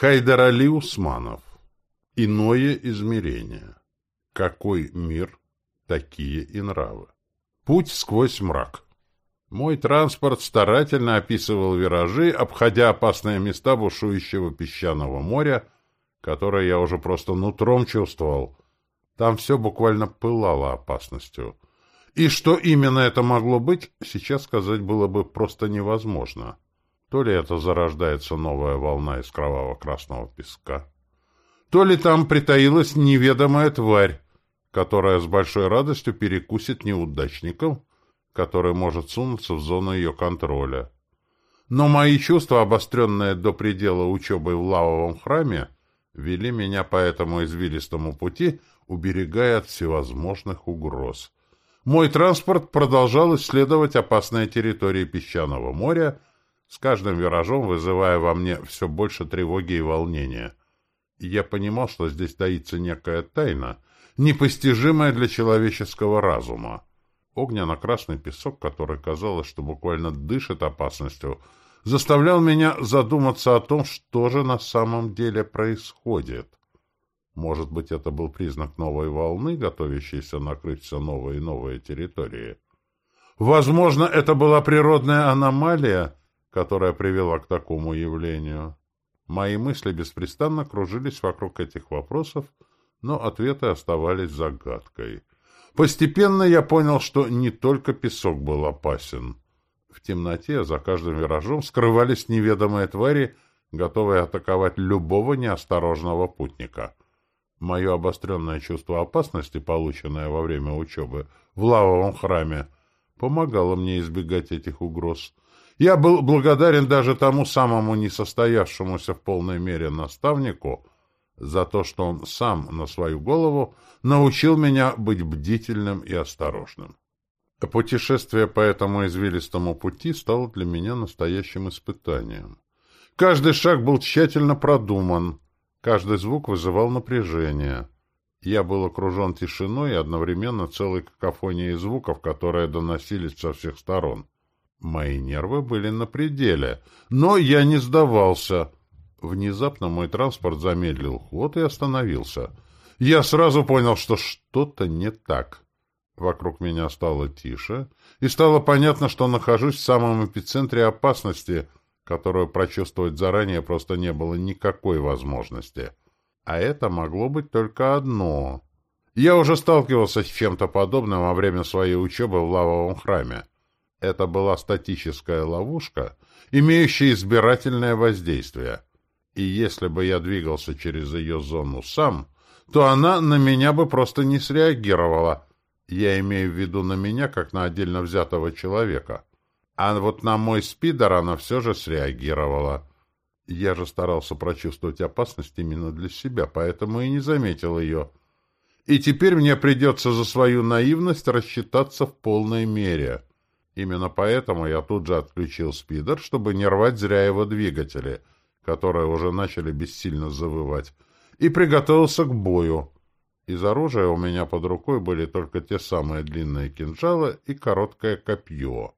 Хайдар Усманов. Иное измерение. Какой мир, такие и нравы. Путь сквозь мрак. Мой транспорт старательно описывал виражи, обходя опасные места бушующего песчаного моря, которое я уже просто нутром чувствовал. Там все буквально пылало опасностью. И что именно это могло быть, сейчас сказать было бы просто невозможно. То ли это зарождается новая волна из кроваво-красного песка, то ли там притаилась неведомая тварь, которая с большой радостью перекусит неудачников, который может сунуться в зону ее контроля. Но мои чувства, обостренные до предела учебой в лавовом храме, вели меня по этому извилистому пути, уберегая от всевозможных угроз. Мой транспорт продолжал исследовать опасные территории песчаного моря, с каждым виражом вызывая во мне все больше тревоги и волнения. я понимал, что здесь таится некая тайна, непостижимая для человеческого разума. Огненно-красный песок, который казалось, что буквально дышит опасностью, заставлял меня задуматься о том, что же на самом деле происходит. Может быть, это был признак новой волны, готовящейся накрыть все новые и новые территории. Возможно, это была природная аномалия, которая привела к такому явлению. Мои мысли беспрестанно кружились вокруг этих вопросов, но ответы оставались загадкой. Постепенно я понял, что не только песок был опасен. В темноте за каждым виражом скрывались неведомые твари, готовые атаковать любого неосторожного путника. Мое обостренное чувство опасности, полученное во время учебы в лавовом храме, помогало мне избегать этих угроз — я был благодарен даже тому самому несостоявшемуся в полной мере наставнику за то, что он сам на свою голову научил меня быть бдительным и осторожным. Путешествие по этому извилистому пути стало для меня настоящим испытанием. Каждый шаг был тщательно продуман, каждый звук вызывал напряжение. Я был окружен тишиной и одновременно целой какофонией звуков, которые доносились со всех сторон. Мои нервы были на пределе, но я не сдавался. Внезапно мой транспорт замедлил ход и остановился. Я сразу понял, что что-то не так. Вокруг меня стало тише, и стало понятно, что нахожусь в самом эпицентре опасности, которую прочувствовать заранее просто не было никакой возможности. А это могло быть только одно. Я уже сталкивался с чем-то подобным во время своей учебы в лавовом храме. Это была статическая ловушка, имеющая избирательное воздействие. И если бы я двигался через ее зону сам, то она на меня бы просто не среагировала. Я имею в виду на меня, как на отдельно взятого человека. А вот на мой спидер она все же среагировала. Я же старался прочувствовать опасность именно для себя, поэтому и не заметил ее. И теперь мне придется за свою наивность рассчитаться в полной мере. Именно поэтому я тут же отключил спидер, чтобы не рвать зря его двигатели, которые уже начали бессильно завывать, и приготовился к бою. Из оружия у меня под рукой были только те самые длинные кинжалы и короткое копье.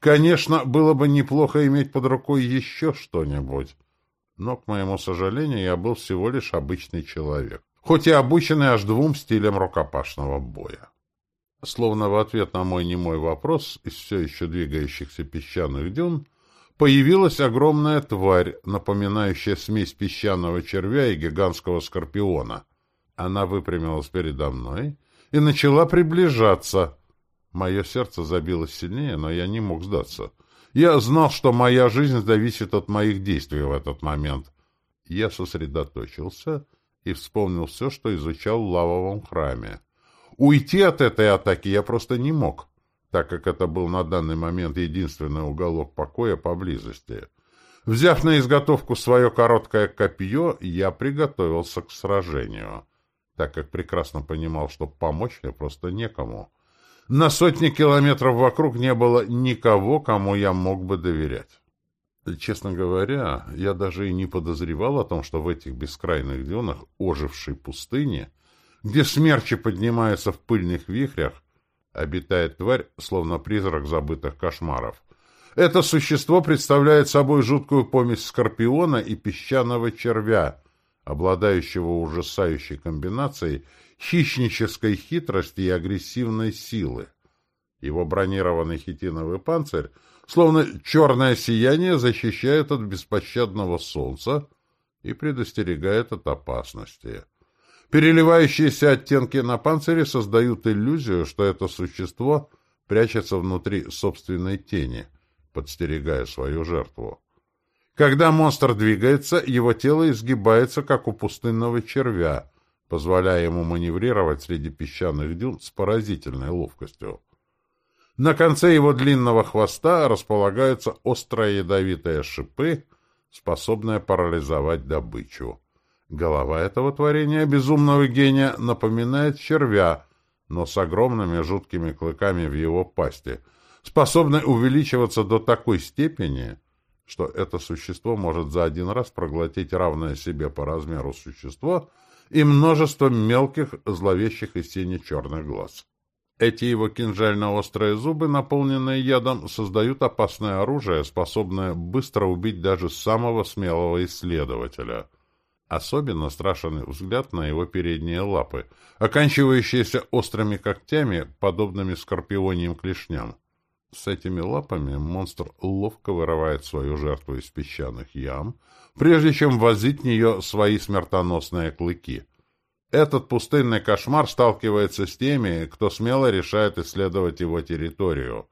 Конечно, было бы неплохо иметь под рукой еще что-нибудь, но, к моему сожалению, я был всего лишь обычный человек, хоть и обученный аж двум стилям рукопашного боя. Словно в ответ на мой немой вопрос из все еще двигающихся песчаных дюн появилась огромная тварь, напоминающая смесь песчаного червя и гигантского скорпиона. Она выпрямилась передо мной и начала приближаться. Мое сердце забилось сильнее, но я не мог сдаться. Я знал, что моя жизнь зависит от моих действий в этот момент. Я сосредоточился и вспомнил все, что изучал в лавовом храме. Уйти от этой атаки я просто не мог, так как это был на данный момент единственный уголок покоя поблизости. Взяв на изготовку свое короткое копье, я приготовился к сражению, так как прекрасно понимал, что помочь мне просто некому. На сотни километров вокруг не было никого, кому я мог бы доверять. Честно говоря, я даже и не подозревал о том, что в этих бескрайных дюнах ожившей пустыне где смерчи поднимаются в пыльных вихрях, обитает тварь, словно призрак забытых кошмаров. Это существо представляет собой жуткую помесь скорпиона и песчаного червя, обладающего ужасающей комбинацией хищнической хитрости и агрессивной силы. Его бронированный хитиновый панцирь, словно черное сияние, защищает от беспощадного солнца и предостерегает от опасности. Переливающиеся оттенки на панцире создают иллюзию, что это существо прячется внутри собственной тени, подстерегая свою жертву. Когда монстр двигается, его тело изгибается, как у пустынного червя, позволяя ему маневрировать среди песчаных дюн с поразительной ловкостью. На конце его длинного хвоста располагаются острые ядовитые шипы, способные парализовать добычу. Голова этого творения безумного гения напоминает червя, но с огромными жуткими клыками в его пасти, способной увеличиваться до такой степени, что это существо может за один раз проглотить равное себе по размеру существо и множество мелких, зловещих из тени черных глаз. Эти его кинжально-острые зубы, наполненные ядом, создают опасное оружие, способное быстро убить даже самого смелого исследователя. Особенно страшен взгляд на его передние лапы, оканчивающиеся острыми когтями, подобными скорпионьим клешням. С этими лапами монстр ловко вырывает свою жертву из песчаных ям, прежде чем возить в нее свои смертоносные клыки — этот пустынный кошмар сталкивается с теми, кто смело решает исследовать его территорию.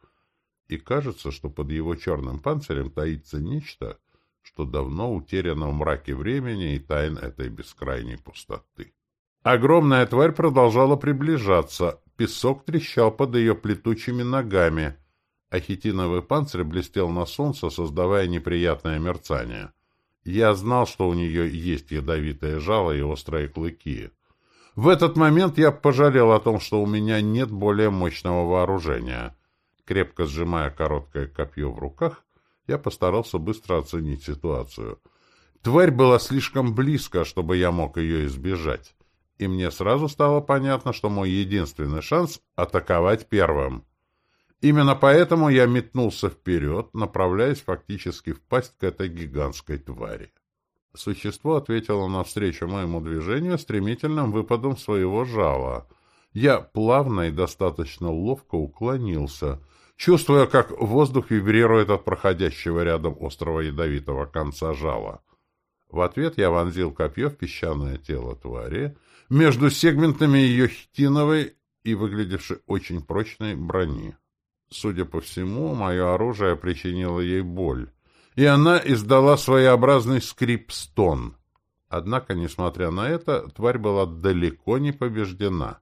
И кажется, что под его черным панцирем таится нечто, что давно утеряно в мраке времени и тайн этой бескрайней пустоты. Огромная тварь продолжала приближаться, песок трещал под ее плетучими ногами, а хитиновый панцирь блестел на солнце, создавая неприятное мерцание. Я знал, что у нее есть ядовитое жало и острые клыки. В этот момент я пожалел о том, что у меня нет более мощного вооружения. Крепко сжимая короткое копье в руках, я постарался быстро оценить ситуацию. Тварь была слишком близко, чтобы я мог ее избежать. И мне сразу стало понятно, что мой единственный шанс — атаковать первым. Именно поэтому я метнулся вперед, направляясь фактически в пасть к этой гигантской твари. Существо ответило навстречу моему движению стремительным выпадом своего жала. Я плавно и достаточно ловко уклонился, чувствуя, как воздух вибрирует от проходящего рядом острого ядовитого конца жала. В ответ я вонзил копье в песчаное тело твари между сегментами ее хитиновой и выглядевшей очень прочной брони. Судя по всему, мое оружие причинило ей боль и она издала своеобразный скрип-стон. Однако, несмотря на это, тварь была далеко не побеждена.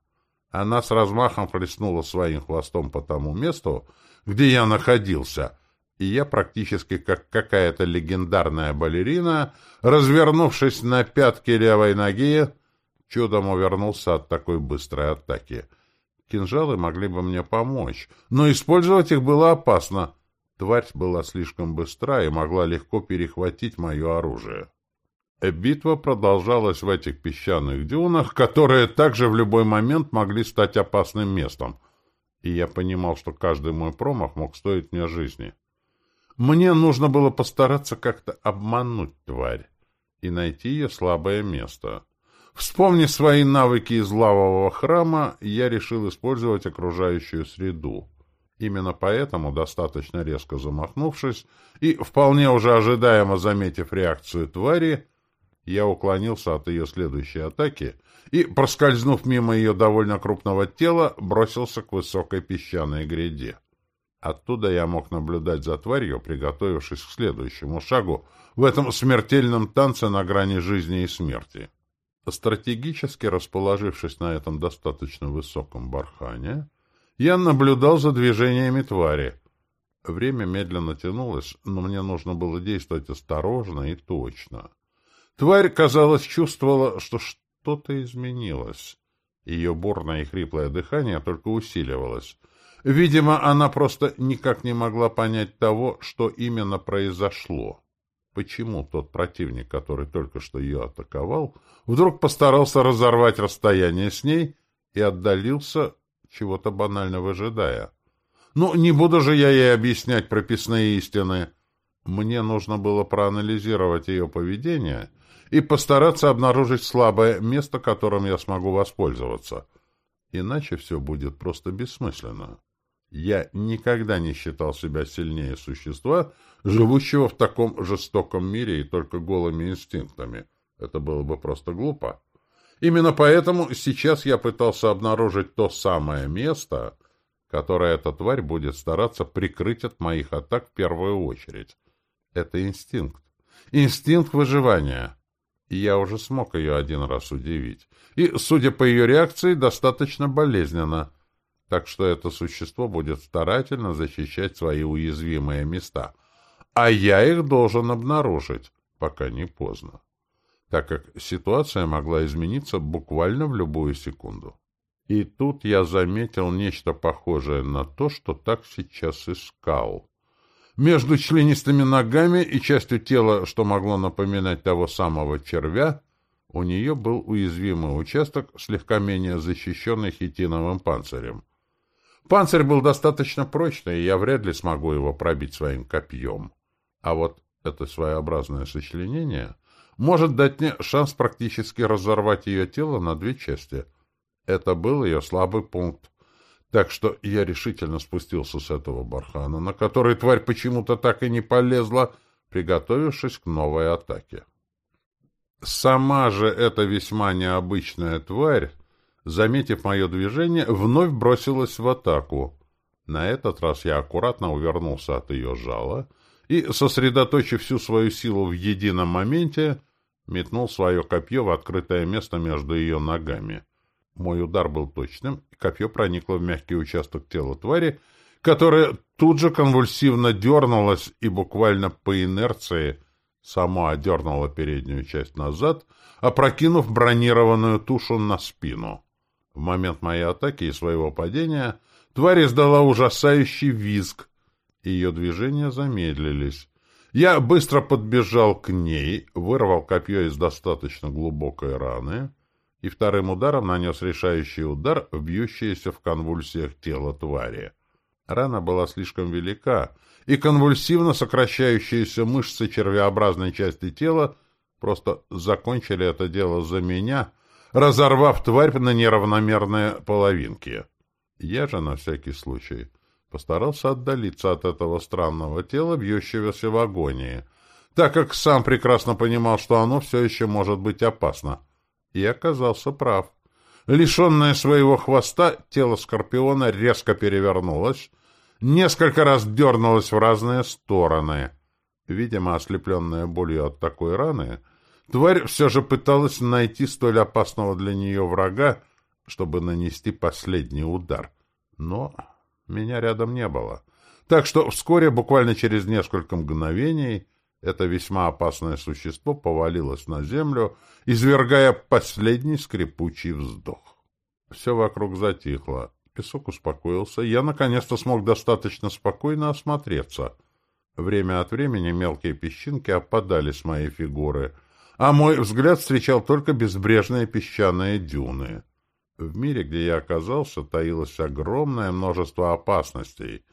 Она с размахом хлестнула своим хвостом по тому месту, где я находился, и я практически как какая-то легендарная балерина, развернувшись на пятке левой ноги, чудом увернулся от такой быстрой атаки. Кинжалы могли бы мне помочь, но использовать их было опасно — Тварь была слишком быстра и могла легко перехватить мое оружие. Битва продолжалась в этих песчаных дюнах, которые также в любой момент могли стать опасным местом, и я понимал, что каждый мой промах мог стоить мне жизни. Мне нужно было постараться как-то обмануть тварь и найти ее слабое место. Вспомнив свои навыки из лавового храма, я решил использовать окружающую среду. Именно поэтому, достаточно резко замахнувшись и вполне уже ожидаемо заметив реакцию твари, я уклонился от ее следующей атаки и, проскользнув мимо ее довольно крупного тела, бросился к высокой песчаной гряде. Оттуда я мог наблюдать за тварью, приготовившись к следующему шагу в этом смертельном танце на грани жизни и смерти. Стратегически расположившись на этом достаточно высоком бархане, я наблюдал за движениями твари. Время медленно тянулось, но мне нужно было действовать осторожно и точно. Тварь, казалось, чувствовала, что что-то изменилось. Ее бурное и хриплое дыхание только усиливалось. Видимо, она просто никак не могла понять того, что именно произошло. Почему тот противник, который только что ее атаковал, вдруг постарался разорвать расстояние с ней и отдалился чего-то банально выжидая. Ну, не буду же я ей объяснять прописные истины. Мне нужно было проанализировать ее поведение и постараться обнаружить слабое место, которым я смогу воспользоваться. Иначе все будет просто бессмысленно. Я никогда не считал себя сильнее существа, живущего в таком жестоком мире и только голыми инстинктами. Это было бы просто глупо. Именно поэтому сейчас я пытался обнаружить то самое место, которое эта тварь будет стараться прикрыть от моих атак в первую очередь. Это инстинкт. Инстинкт выживания. Я уже смог ее один раз удивить. И, судя по ее реакции, достаточно болезненно. Так что это существо будет старательно защищать свои уязвимые места. А я их должен обнаружить, пока не поздно так как ситуация могла измениться буквально в любую секунду. И тут я заметил нечто похожее на то, что так сейчас искал. Между членистыми ногами и частью тела, что могло напоминать того самого червя, у нее был уязвимый участок, слегка менее защищенный хитиновым панцирем. Панцирь был достаточно прочный, и я вряд ли смогу его пробить своим копьем. А вот это своеобразное сочленение — может дать мне шанс практически разорвать ее тело на две части. Это был ее слабый пункт. Так что я решительно спустился с этого бархана, на который тварь почему-то так и не полезла, приготовившись к новой атаке. Сама же эта весьма необычная тварь, заметив мое движение, вновь бросилась в атаку. На этот раз я аккуратно увернулся от ее жала и, сосредоточив всю свою силу в едином моменте, метнул свое копье в открытое место между ее ногами. Мой удар был точным, копье проникло в мягкий участок тела твари, которая тут же конвульсивно дернулась и буквально по инерции сама одернула переднюю часть назад, опрокинув бронированную тушу на спину. В момент моей атаки и своего падения тварь издала ужасающий визг, ее движения замедлились. Я быстро подбежал к ней, вырвал копье из достаточно глубокой раны и вторым ударом нанес решающий удар в в конвульсиях тело твари. Рана была слишком велика, и конвульсивно сокращающиеся мышцы червеобразной части тела просто закончили это дело за меня, разорвав тварь на неравномерные половинки. Я же на всякий случай постарался отдалиться от этого странного тела, бьющегося в агонии, так как сам прекрасно понимал, что оно все еще может быть опасно. И оказался прав. Лишенное своего хвоста, тело Скорпиона резко перевернулось, несколько раз дернулось в разные стороны. Видимо, ослепленная болью от такой раны, тварь все же пыталась найти столь опасного для нее врага, чтобы нанести последний удар. Но меня рядом не было. Так что вскоре, буквально через несколько мгновений, это весьма опасное существо повалилось на землю, извергая последний скрипучий вздох. Все вокруг затихло. Песок успокоился. Я наконец-то смог достаточно спокойно осмотреться. Время от времени мелкие песчинки опадали с моей фигуры, а мой взгляд встречал только безбрежные песчаные дюны. В мире, где я оказался, таилось огромное множество опасностей,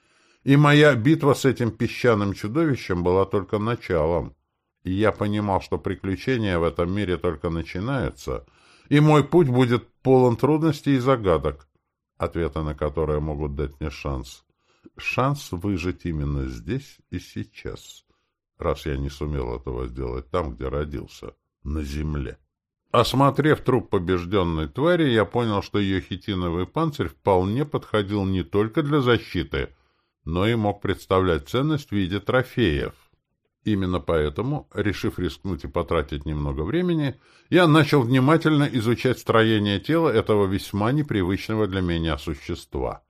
и моя битва с этим песчаным чудовищем была только началом. И я понимал, что приключения в этом мире только начинаются, и мой путь будет полон трудностей и загадок, ответы на которые могут дать мне шанс. Шанс выжить именно здесь и сейчас, раз я не сумел этого сделать там, где родился, на земле. Осмотрев труп побежденной твари, я понял, что ее хитиновый панцирь вполне подходил не только для защиты, но и мог представлять ценность в виде трофеев. Именно поэтому, решив рискнуть и потратить немного времени, я начал внимательно изучать строение тела этого весьма непривычного для меня существа.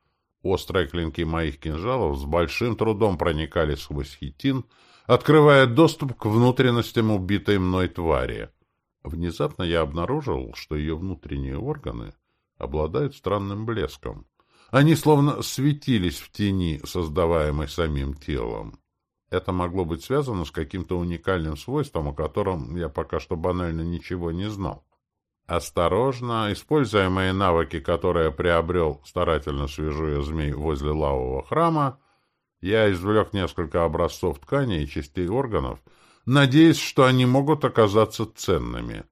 Острые клинки моих кинжалов с большим трудом проникали сквозь хитин, открывая доступ к внутренностям убитой мной твари — Внезапно я обнаружил, что ее внутренние органы обладают странным блеском. Они словно светились в тени, создаваемой самим телом. Это могло быть связано с каким-то уникальным свойством, о котором я пока что банально ничего не знал. Осторожно, используя мои навыки, которые приобрел, старательно свяжуя змей возле лавового храма, я извлек несколько образцов ткани и частей органов, надеясь, что они могут оказаться ценными.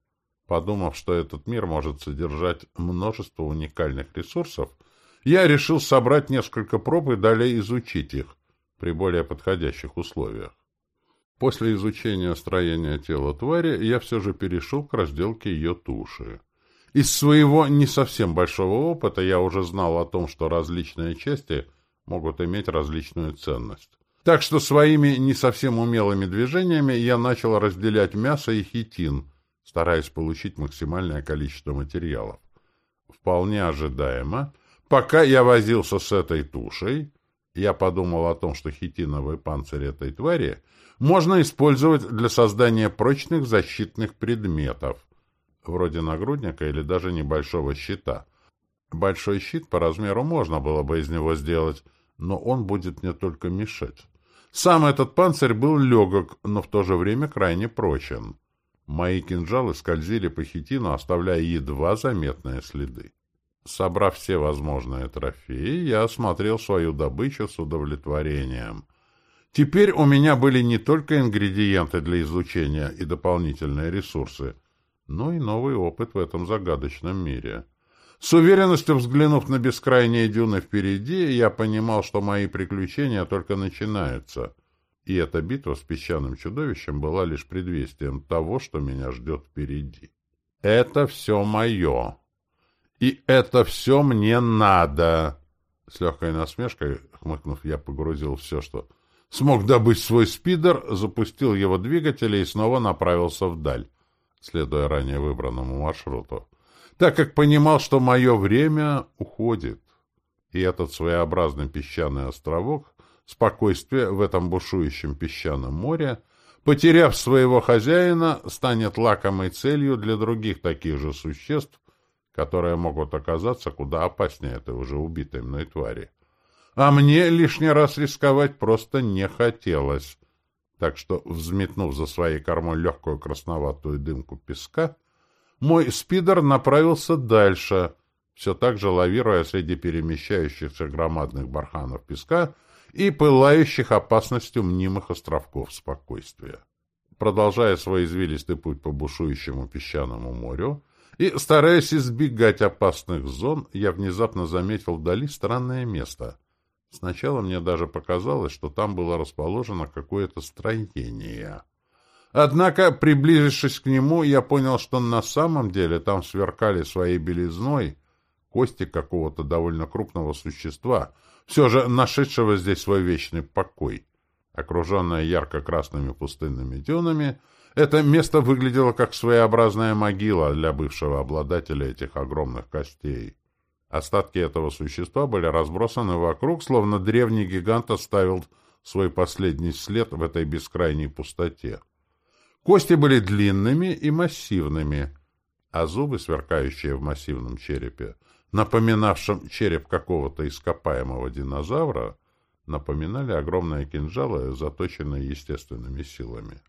Подумав, что этот мир может содержать множество уникальных ресурсов, я решил собрать несколько проб и далее изучить их при более подходящих условиях. После изучения строения тела твари я все же перешел к разделке ее туши. Из своего не совсем большого опыта я уже знал о том, что различные части могут иметь различную ценность. Так что своими не совсем умелыми движениями я начал разделять мясо и хитин, стараясь получить максимальное количество материалов. Вполне ожидаемо, пока я возился с этой тушей, я подумал о том, что хитиновый панцирь этой твари — можно использовать для создания прочных защитных предметов, вроде нагрудника или даже небольшого щита. Большой щит по размеру можно было бы из него сделать, но он будет мне только мешать. Сам этот панцирь был легок, но в то же время крайне прочен. Мои кинжалы скользили по хитину, оставляя едва заметные следы. Собрав все возможные трофеи, я осмотрел свою добычу с удовлетворением. Теперь у меня были не только ингредиенты для изучения и дополнительные ресурсы, но и новый опыт в этом загадочном мире. С уверенностью взглянув на бескрайние дюны впереди, я понимал, что мои приключения только начинаются, и эта битва с песчаным чудовищем была лишь предвестием того, что меня ждет впереди. «Это все мое, и это все мне надо!» С легкой насмешкой, хмыкнув, я погрузил все, что смог добыть свой спидер, запустил его двигатели и снова направился вдаль, следуя ранее выбранному маршруту, так как понимал, что мое время уходит. И этот своеобразный песчаный островок, спокойствие в этом бушующем песчаном море, потеряв своего хозяина, станет лакомой целью для других таких же существ, которые могут оказаться куда опаснее этой уже убитой мной твари а мне лишний раз рисковать просто не хотелось. Так что, взметнув за своей кормой легкую красноватую дымку песка, мой спидер направился дальше, все так же лавируя среди перемещающихся громадных барханов песка и пылающих опасностью мнимых островков спокойствия. Продолжая свой извилистый путь по бушующему песчаному морю и стараясь избегать опасных зон, я внезапно заметил вдали странное место — Сначала мне даже показалось, что там было расположено какое-то строение. Однако, приблизившись к нему, я понял, что на самом деле там сверкали своей белизной кости какого-то довольно крупного существа, все же нашедшего здесь свой вечный покой. Окруженное ярко-красными пустынными дюнами, это место выглядело как своеобразная могила для бывшего обладателя этих огромных костей. Остатки этого существа были разбросаны вокруг, словно древний гигант оставил свой последний след в этой бескрайней пустоте. Кости были длинными и массивными, а зубы, сверкающие в массивном черепе, напоминавшем череп какого-то ископаемого динозавра, напоминали огромные кинжалы, заточенные естественными силами.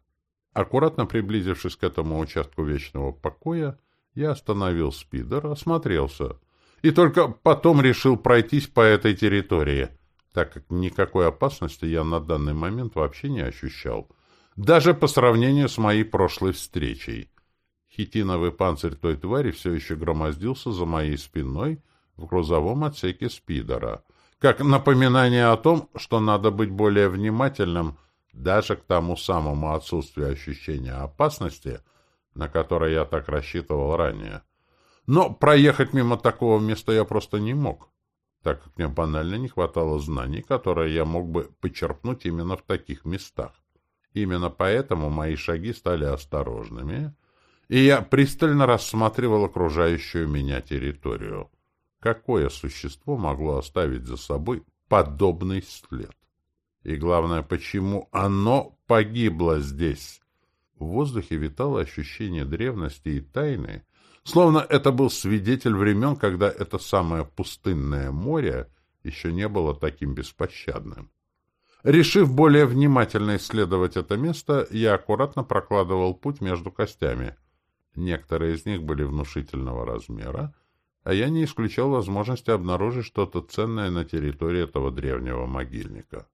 Аккуратно приблизившись к этому участку вечного покоя, я остановил спидер, осмотрелся — и только потом решил пройтись по этой территории, так как никакой опасности я на данный момент вообще не ощущал, даже по сравнению с моей прошлой встречей. Хитиновый панцирь той твари все еще громоздился за моей спиной в грузовом отсеке спидера, как напоминание о том, что надо быть более внимательным даже к тому самому отсутствию ощущения опасности, на которое я так рассчитывал ранее. Но проехать мимо такого места я просто не мог, так как мне банально не хватало знаний, которые я мог бы почерпнуть именно в таких местах. Именно поэтому мои шаги стали осторожными, и я пристально рассматривал окружающую меня территорию. Какое существо могло оставить за собой подобный след? И главное, почему оно погибло здесь? В воздухе витало ощущение древности и тайны, Словно это был свидетель времен, когда это самое пустынное море еще не было таким беспощадным. Решив более внимательно исследовать это место, я аккуратно прокладывал путь между костями, Некоторые из них были внушительного размера, а я не исключал возможности обнаружить что-то ценное на территории этого древнего могильника.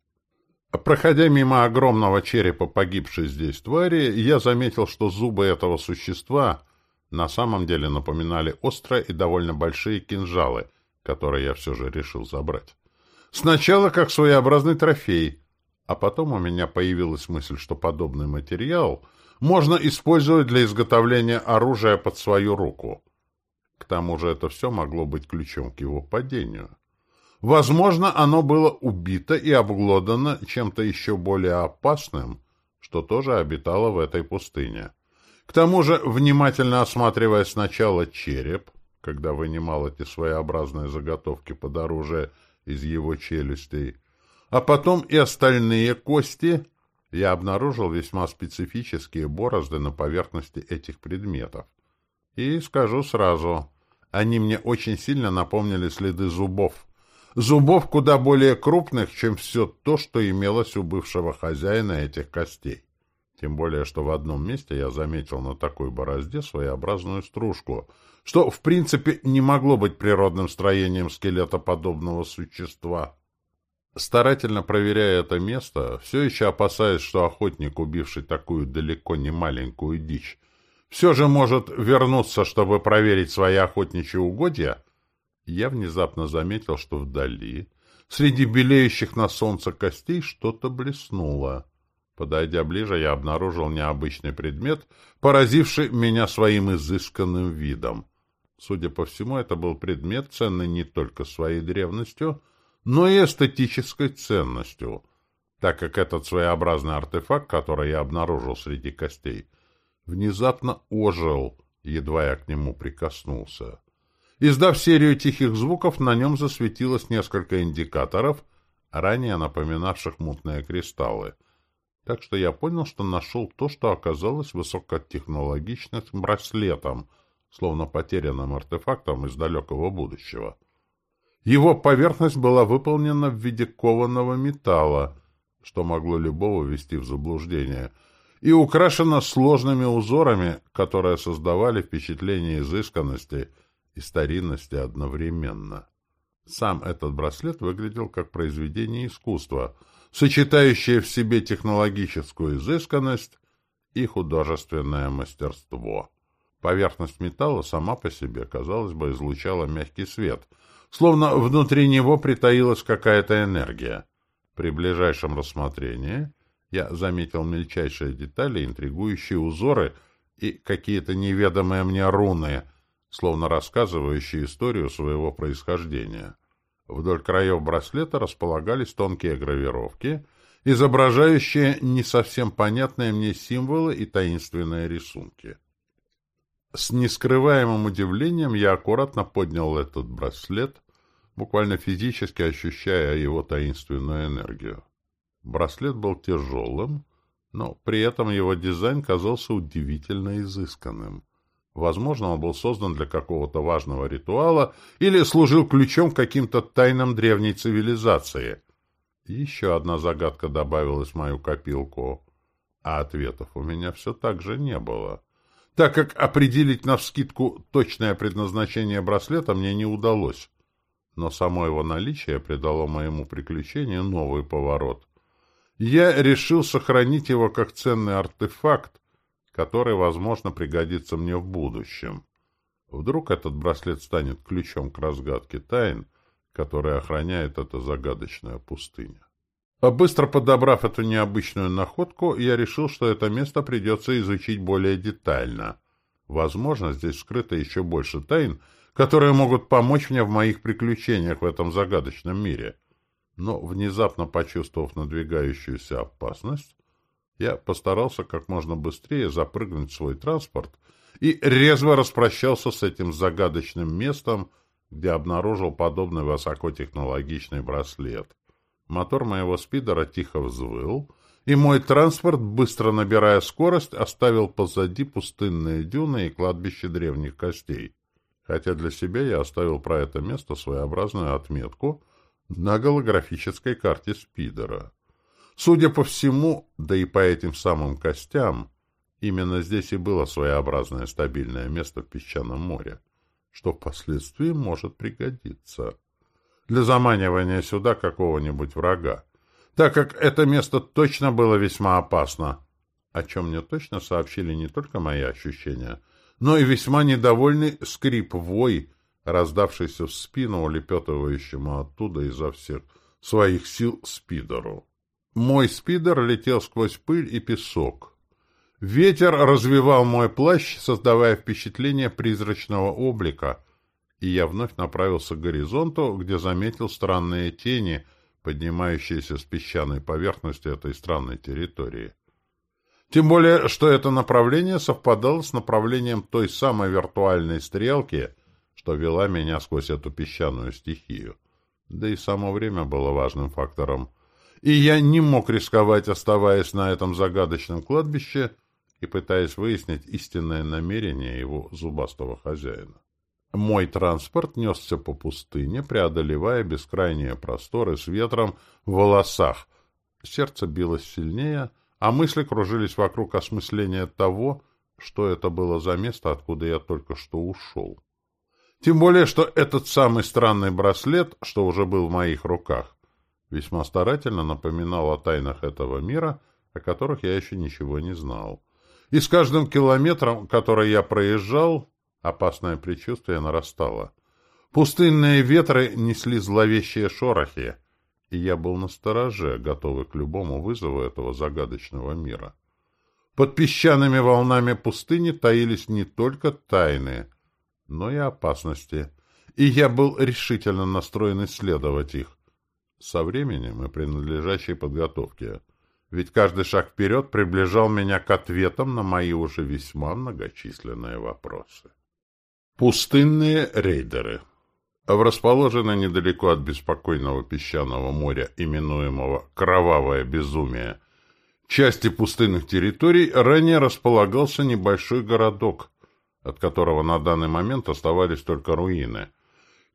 Проходя мимо огромного черепа погибшей здесь твари, я заметил, что зубы этого существа на самом деле напоминали острые и довольно большие кинжалы, которые я все же решил забрать. Сначала как своеобразный трофей, а потом у меня появилась мысль, что подобный материал можно использовать для изготовления оружия под свою руку. К тому же это все могло быть ключом к его падению. Возможно, оно было убито и обглодано чем-то еще более опасным, что тоже обитало в этой пустыне. К тому же, внимательно осматривая сначала череп, когда вынимал эти своеобразные заготовки под оружие из его челюстей, а потом и остальные кости, я обнаружил весьма специфические борозды на поверхности этих предметов. И скажу сразу, они мне очень сильно напомнили следы зубов, Зубов куда более крупных, чем все то, что имелось у бывшего хозяина этих костей. Тем более, что в одном месте я заметил на такой борозде своеобразную стружку, что, в принципе, не могло быть природным строением скелета подобного существа. Старательно проверяя это место, все еще опасаясь, что охотник, убивший такую далеко не маленькую дичь, все же может вернуться, чтобы проверить свои охотничьи угодья, я внезапно заметил, что вдали, среди белеющих на солнце костей, что-то блеснуло. Подойдя ближе, я обнаружил необычный предмет, поразивший меня своим изысканным видом. Судя по всему, это был предмет, ценный не только своей древностью, но и эстетической ценностью, так как этот своеобразный артефакт, который я обнаружил среди костей, внезапно ожил, едва я к нему прикоснулся. Издав серию тихих звуков, на нем засветилось несколько индикаторов, ранее напоминавших мутные кристаллы. Так что я понял, что нашел то, что оказалось высокотехнологичным браслетом, словно потерянным артефактом из далекого будущего. Его поверхность была выполнена в виде кованого металла, что могло любого ввести в заблуждение, и украшена сложными узорами, которые создавали впечатление изысканности – и старинности одновременно. Сам этот браслет выглядел как произведение искусства, сочетающее в себе технологическую изысканность и художественное мастерство. Поверхность металла сама по себе, казалось бы, излучала мягкий свет, словно внутри него притаилась какая-то энергия. При ближайшем рассмотрении я заметил мельчайшие детали, интригующие узоры и какие-то неведомые мне руны — словно рассказывающий историю своего происхождения. Вдоль краев браслета располагались тонкие гравировки, изображающие не совсем понятные мне символы и таинственные рисунки. С нескрываемым удивлением я аккуратно поднял этот браслет, буквально физически ощущая его таинственную энергию. Браслет был тяжелым, но при этом его дизайн казался удивительно изысканным. Возможно, он был создан для какого-то важного ритуала или служил ключом к каким-то тайнам древней цивилизации. Еще одна загадка добавилась в мою копилку, а ответов у меня все так же не было, так как определить навскидку точное предназначение браслета мне не удалось. Но само его наличие придало моему приключению новый поворот. Я решил сохранить его как ценный артефакт, который, возможно, пригодится мне в будущем. Вдруг этот браслет станет ключом к разгадке тайн, которые охраняет эта загадочная пустыня. А быстро подобрав эту необычную находку, я решил, что это место придется изучить более детально. Возможно, здесь скрыто еще больше тайн, которые могут помочь мне в моих приключениях в этом загадочном мире. Но, внезапно почувствовав надвигающуюся опасность, я постарался как можно быстрее запрыгнуть в свой транспорт и резво распрощался с этим загадочным местом, где обнаружил подобный высокотехнологичный браслет. Мотор моего спидера тихо взвыл, и мой транспорт, быстро набирая скорость, оставил позади пустынные дюны и кладбище древних костей. Хотя для себя я оставил про это место своеобразную отметку на голографической карте спидера. Судя по всему, да и по этим самым костям, Именно здесь и было своеобразное стабильное место в песчаном море, что впоследствии может пригодиться для заманивания сюда какого-нибудь врага, так как это место точно было весьма опасно, о чем мне точно сообщили не только мои ощущения, но и весьма недовольный скрип-вой, раздавшийся в спину улепетывающему оттуда изо всех своих сил спидеру. Мой спидер летел сквозь пыль и песок. Ветер развивал мой плащ, создавая впечатление призрачного облика, и я вновь направился к горизонту, где заметил странные тени, поднимающиеся с песчаной поверхности этой странной территории. Тем более, что это направление совпадало с направлением той самой виртуальной стрелки, что вела меня сквозь эту песчаную стихию. Да и само время было важным фактором. И я не мог рисковать, оставаясь на этом загадочном кладбище, и пытаясь выяснить истинное намерение его зубастого хозяина. Мой транспорт несся по пустыне, преодолевая бескрайние просторы с ветром в волосах. Сердце билось сильнее, а мысли кружились вокруг осмысления того, что это было за место, откуда я только что ушел. Тем более, что этот самый странный браслет, что уже был в моих руках, весьма старательно напоминал о тайнах этого мира, о которых я еще ничего не знал. И с каждым километром, который я проезжал, опасное предчувствие нарастало. Пустынные ветры несли зловещие шорохи, и я был настороже, готовый к любому вызову этого загадочного мира. Под песчаными волнами пустыни таились не только тайны, но и опасности, и я был решительно настроен исследовать их со временем и при надлежащей подготовке. Ведь каждый шаг вперед приближал меня к ответам на мои уже весьма многочисленные вопросы. Пустынные рейдеры. В расположенной недалеко от беспокойного песчаного моря, именуемого «Кровавое безумие», части пустынных территорий ранее располагался небольшой городок, от которого на данный момент оставались только руины,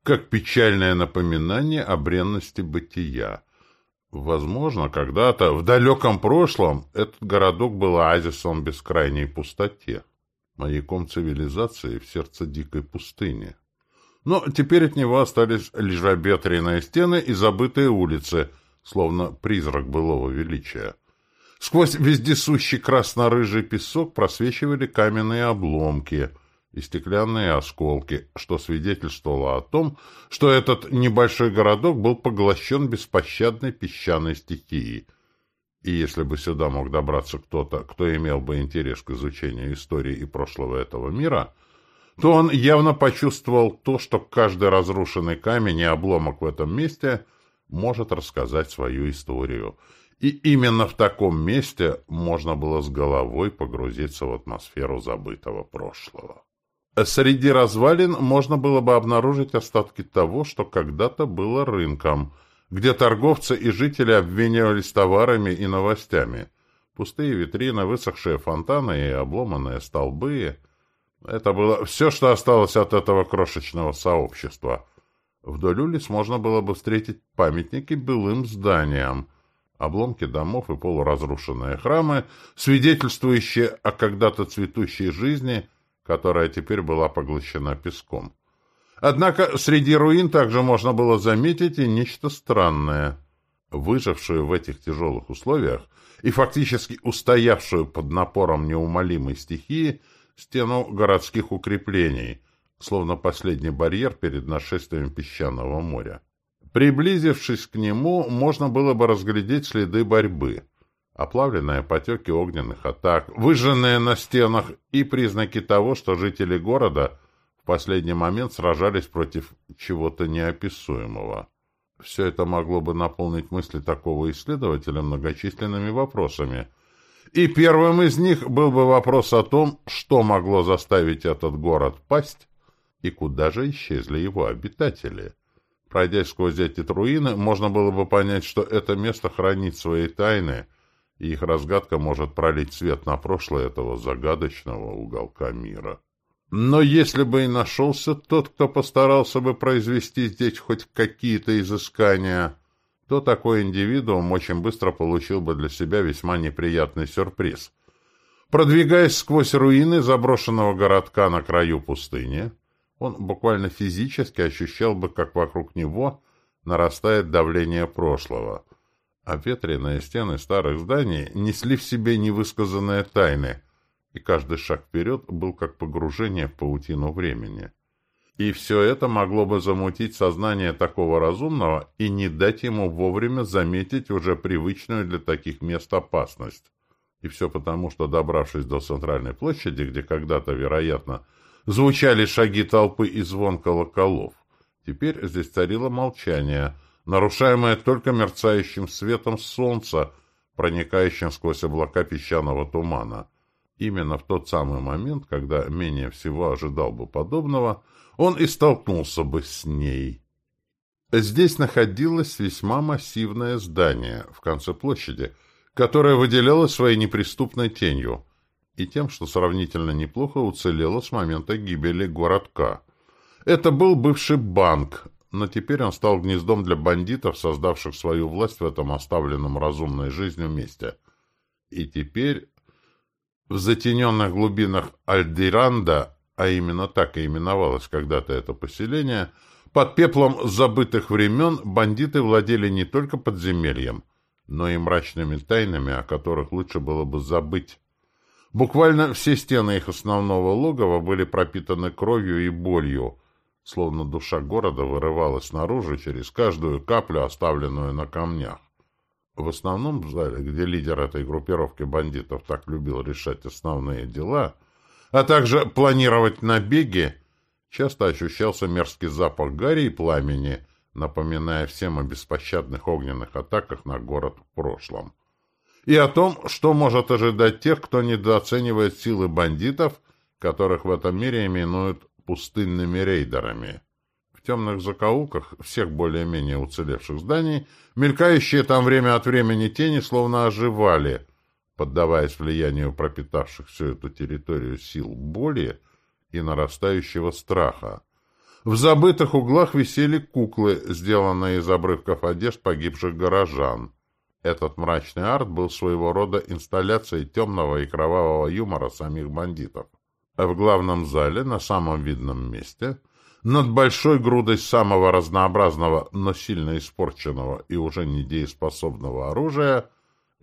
как печальное напоминание о бренности бытия – Возможно, когда-то, в далеком прошлом, этот городок был оазисом бескрайней пустоте, маяком цивилизации в сердце дикой пустыни. Но теперь от него остались лишь обветренные стены и забытые улицы, словно призрак былого величия. Сквозь вездесущий красно-рыжий песок просвечивали каменные обломки — и стеклянные осколки, что свидетельствовало о том, что этот небольшой городок был поглощен беспощадной песчаной стихией. И если бы сюда мог добраться кто-то, кто имел бы интерес к изучению истории и прошлого этого мира, то он явно почувствовал то, что каждый разрушенный камень и обломок в этом месте может рассказать свою историю. И именно в таком месте можно было с головой погрузиться в атмосферу забытого прошлого. Среди развалин можно было бы обнаружить остатки того, что когда-то было рынком, где торговцы и жители обменивались товарами и новостями. Пустые витрины, высохшие фонтаны и обломанные столбы — это было все, что осталось от этого крошечного сообщества. Вдоль улиц можно было бы встретить памятники былым зданиям, обломки домов и полуразрушенные храмы, свидетельствующие о когда-то цветущей жизни — которая теперь была поглощена песком. Однако среди руин также можно было заметить и нечто странное. Выжившую в этих тяжелых условиях и фактически устоявшую под напором неумолимой стихии стену городских укреплений, словно последний барьер перед нашествием песчаного моря. Приблизившись к нему, можно было бы разглядеть следы борьбы — оплавленные потеки огненных атак, выжженные на стенах и признаки того, что жители города в последний момент сражались против чего-то неописуемого. Все это могло бы наполнить мысли такого исследователя многочисленными вопросами. И первым из них был бы вопрос о том, что могло заставить этот город пасть и куда же исчезли его обитатели. Пройдя сквозь эти руины, можно было бы понять, что это место хранит свои тайны – и их разгадка может пролить свет на прошлое этого загадочного уголка мира. Но если бы и нашелся тот, кто постарался бы произвести здесь хоть какие-то изыскания, то такой индивидуум очень быстро получил бы для себя весьма неприятный сюрприз. Продвигаясь сквозь руины заброшенного городка на краю пустыни, он буквально физически ощущал бы, как вокруг него нарастает давление прошлого, ветреные стены старых зданий несли в себе невысказанные тайны, и каждый шаг вперед был как погружение в паутину времени. И все это могло бы замутить сознание такого разумного и не дать ему вовремя заметить уже привычную для таких мест опасность. И все потому, что, добравшись до центральной площади, где когда-то, вероятно, звучали шаги толпы и звон колоколов, теперь здесь царило молчание, нарушаемое только мерцающим светом солнца, проникающим сквозь облака песчаного тумана. Именно в тот самый момент, когда менее всего ожидал бы подобного, он и столкнулся бы с ней. Здесь находилось весьма массивное здание в конце площади — которая выделялась своей неприступной тенью и тем, что сравнительно неплохо уцелела с момента гибели городка. Это был бывший банк, но теперь он стал гнездом для бандитов, создавших свою власть в этом оставленном разумной жизнью месте. И теперь в затененных глубинах Альдиранда, а именно так и именовалось когда-то это поселение, под пеплом забытых времен бандиты владели не только подземельем – но и мрачными тайнами, о которых лучше было бы забыть. Буквально все стены их основного логова были пропитаны кровью и болью, словно душа города вырывалась наружу через каждую каплю, оставленную на камнях. В основном зале, где лидер этой группировки бандитов так любил решать основные дела, а также планировать набеги, часто ощущался мерзкий запах гари и пламени — напоминая всем о беспощадных огненных атаках на город в прошлом. И о том, что может ожидать тех, кто недооценивает силы бандитов, которых в этом мире именуют пустынными рейдерами. В темных закоулках всех более-менее уцелевших зданий мелькающие там время от времени тени словно оживали, поддаваясь влиянию пропитавших всю эту территорию сил боли и нарастающего страха. В забытых углах висели куклы, сделанные из обрывков одежд погибших горожан. Этот мрачный арт был своего рода инсталляцией темного и кровавого юмора самих бандитов. В главном зале, на самом видном месте, над большой грудой самого разнообразного, но сильно испорченного и уже недееспособного оружия,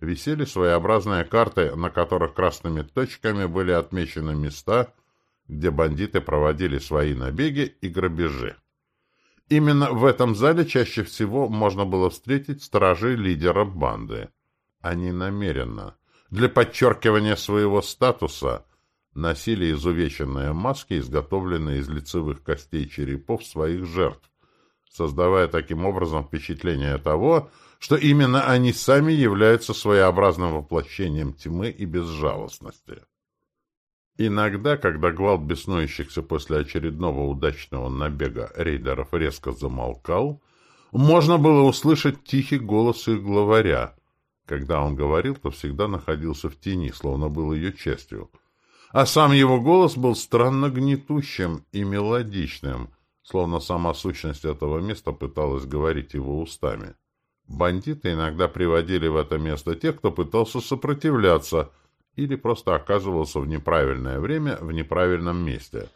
висели своеобразные карты, на которых красными точками были отмечены места, где бандиты проводили свои набеги и грабежи. Именно в этом зале чаще всего можно было встретить стражей лидера банды. Они намеренно, для подчеркивания своего статуса, носили изувеченные маски, изготовленные из лицевых костей черепов своих жертв, создавая таким образом впечатление того, что именно они сами являются своеобразным воплощением тьмы и безжалостности. Иногда, когда гвалт беснующихся после очередного удачного набега рейдеров резко замолкал, можно было услышать тихий голос их главаря. Когда он говорил, то всегда находился в тени, словно был ее частью. А сам его голос был странно гнетущим и мелодичным, словно сама сущность этого места пыталась говорить его устами. Бандиты иногда приводили в это место тех, кто пытался сопротивляться — или просто оказывался в неправильное время в неправильном месте.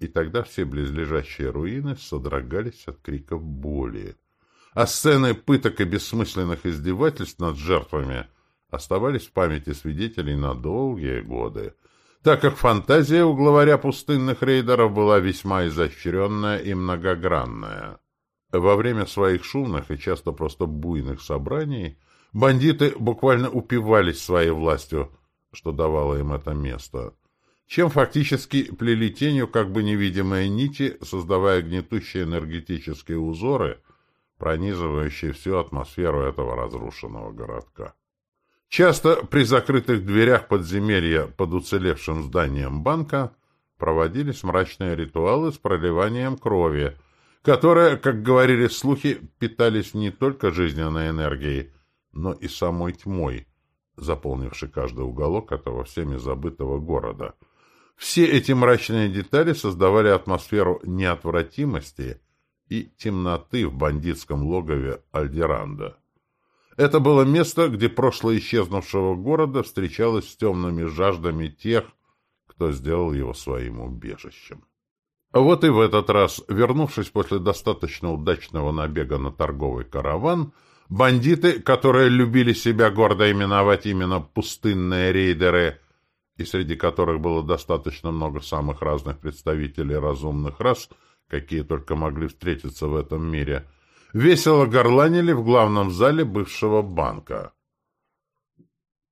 И тогда все близлежащие руины содрогались от криков боли. А сцены пыток и бессмысленных издевательств над жертвами оставались в памяти свидетелей на долгие годы, так как фантазия у главаря пустынных рейдеров была весьма изощренная и многогранная. Во время своих шумных и часто просто буйных собраний бандиты буквально упивались своей властью – что давало им это место, чем фактически плели тенью как бы невидимые нити, создавая гнетущие энергетические узоры, пронизывающие всю атмосферу этого разрушенного городка. Часто при закрытых дверях подземелья под уцелевшим зданием банка проводились мрачные ритуалы с проливанием крови, которые, как говорили слухи, питались не только жизненной энергией, но и самой тьмой, заполнивший каждый уголок этого всеми забытого города. Все эти мрачные детали создавали атмосферу неотвратимости и темноты в бандитском логове Альдеранда. Это было место, где прошлое исчезнувшего города встречалось с темными жаждами тех, кто сделал его своим убежищем. Вот и в этот раз, вернувшись после достаточно удачного набега на торговый караван, бандиты, которые любили себя гордо именовать именно «пустынные рейдеры», и среди которых было достаточно много самых разных представителей разумных рас, какие только могли встретиться в этом мире, весело горланили в главном зале бывшего банка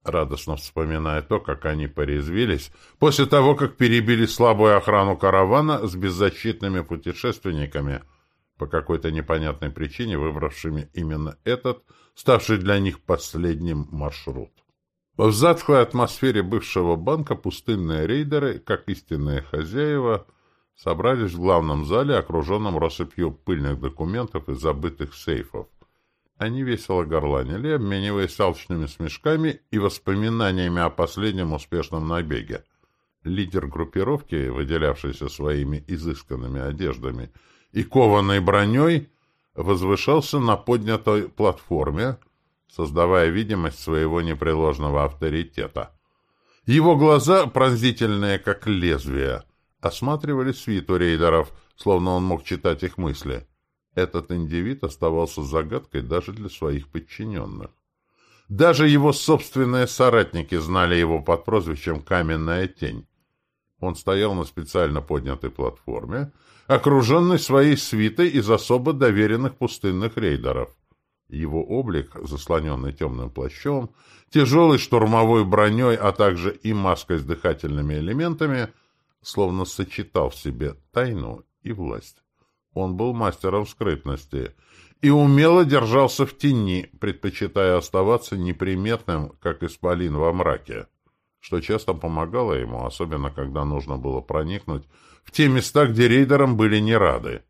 радостно вспоминая то, как они порезвились, после того, как перебили слабую охрану каравана с беззащитными путешественниками, по какой-то непонятной причине выбравшими именно этот, ставший для них последним маршрут. В затхлой атмосфере бывшего банка пустынные рейдеры, как истинные хозяева, собрались в главном зале, окруженном россыпью пыльных документов и забытых сейфов. Они весело горланили, обмениваясь алчными смешками и воспоминаниями о последнем успешном набеге. Лидер группировки, выделявшийся своими изысканными одеждами и кованой броней, возвышался на поднятой платформе, создавая видимость своего непреложного авторитета. Его глаза, пронзительные как лезвия, осматривали свиту рейдеров, словно он мог читать их мысли — этот индивид оставался загадкой даже для своих подчиненных. Даже его собственные соратники знали его под прозвищем «Каменная тень». Он стоял на специально поднятой платформе, окруженный своей свитой из особо доверенных пустынных рейдеров. Его облик, заслоненный темным плащом, тяжелой штурмовой броней, а также и маской с дыхательными элементами, словно сочетал в себе тайну и власть. Он был мастером скрытности и умело держался в тени, предпочитая оставаться неприметным, как исполин во мраке, что часто помогало ему, особенно когда нужно было проникнуть в те места, где рейдерам были не рады.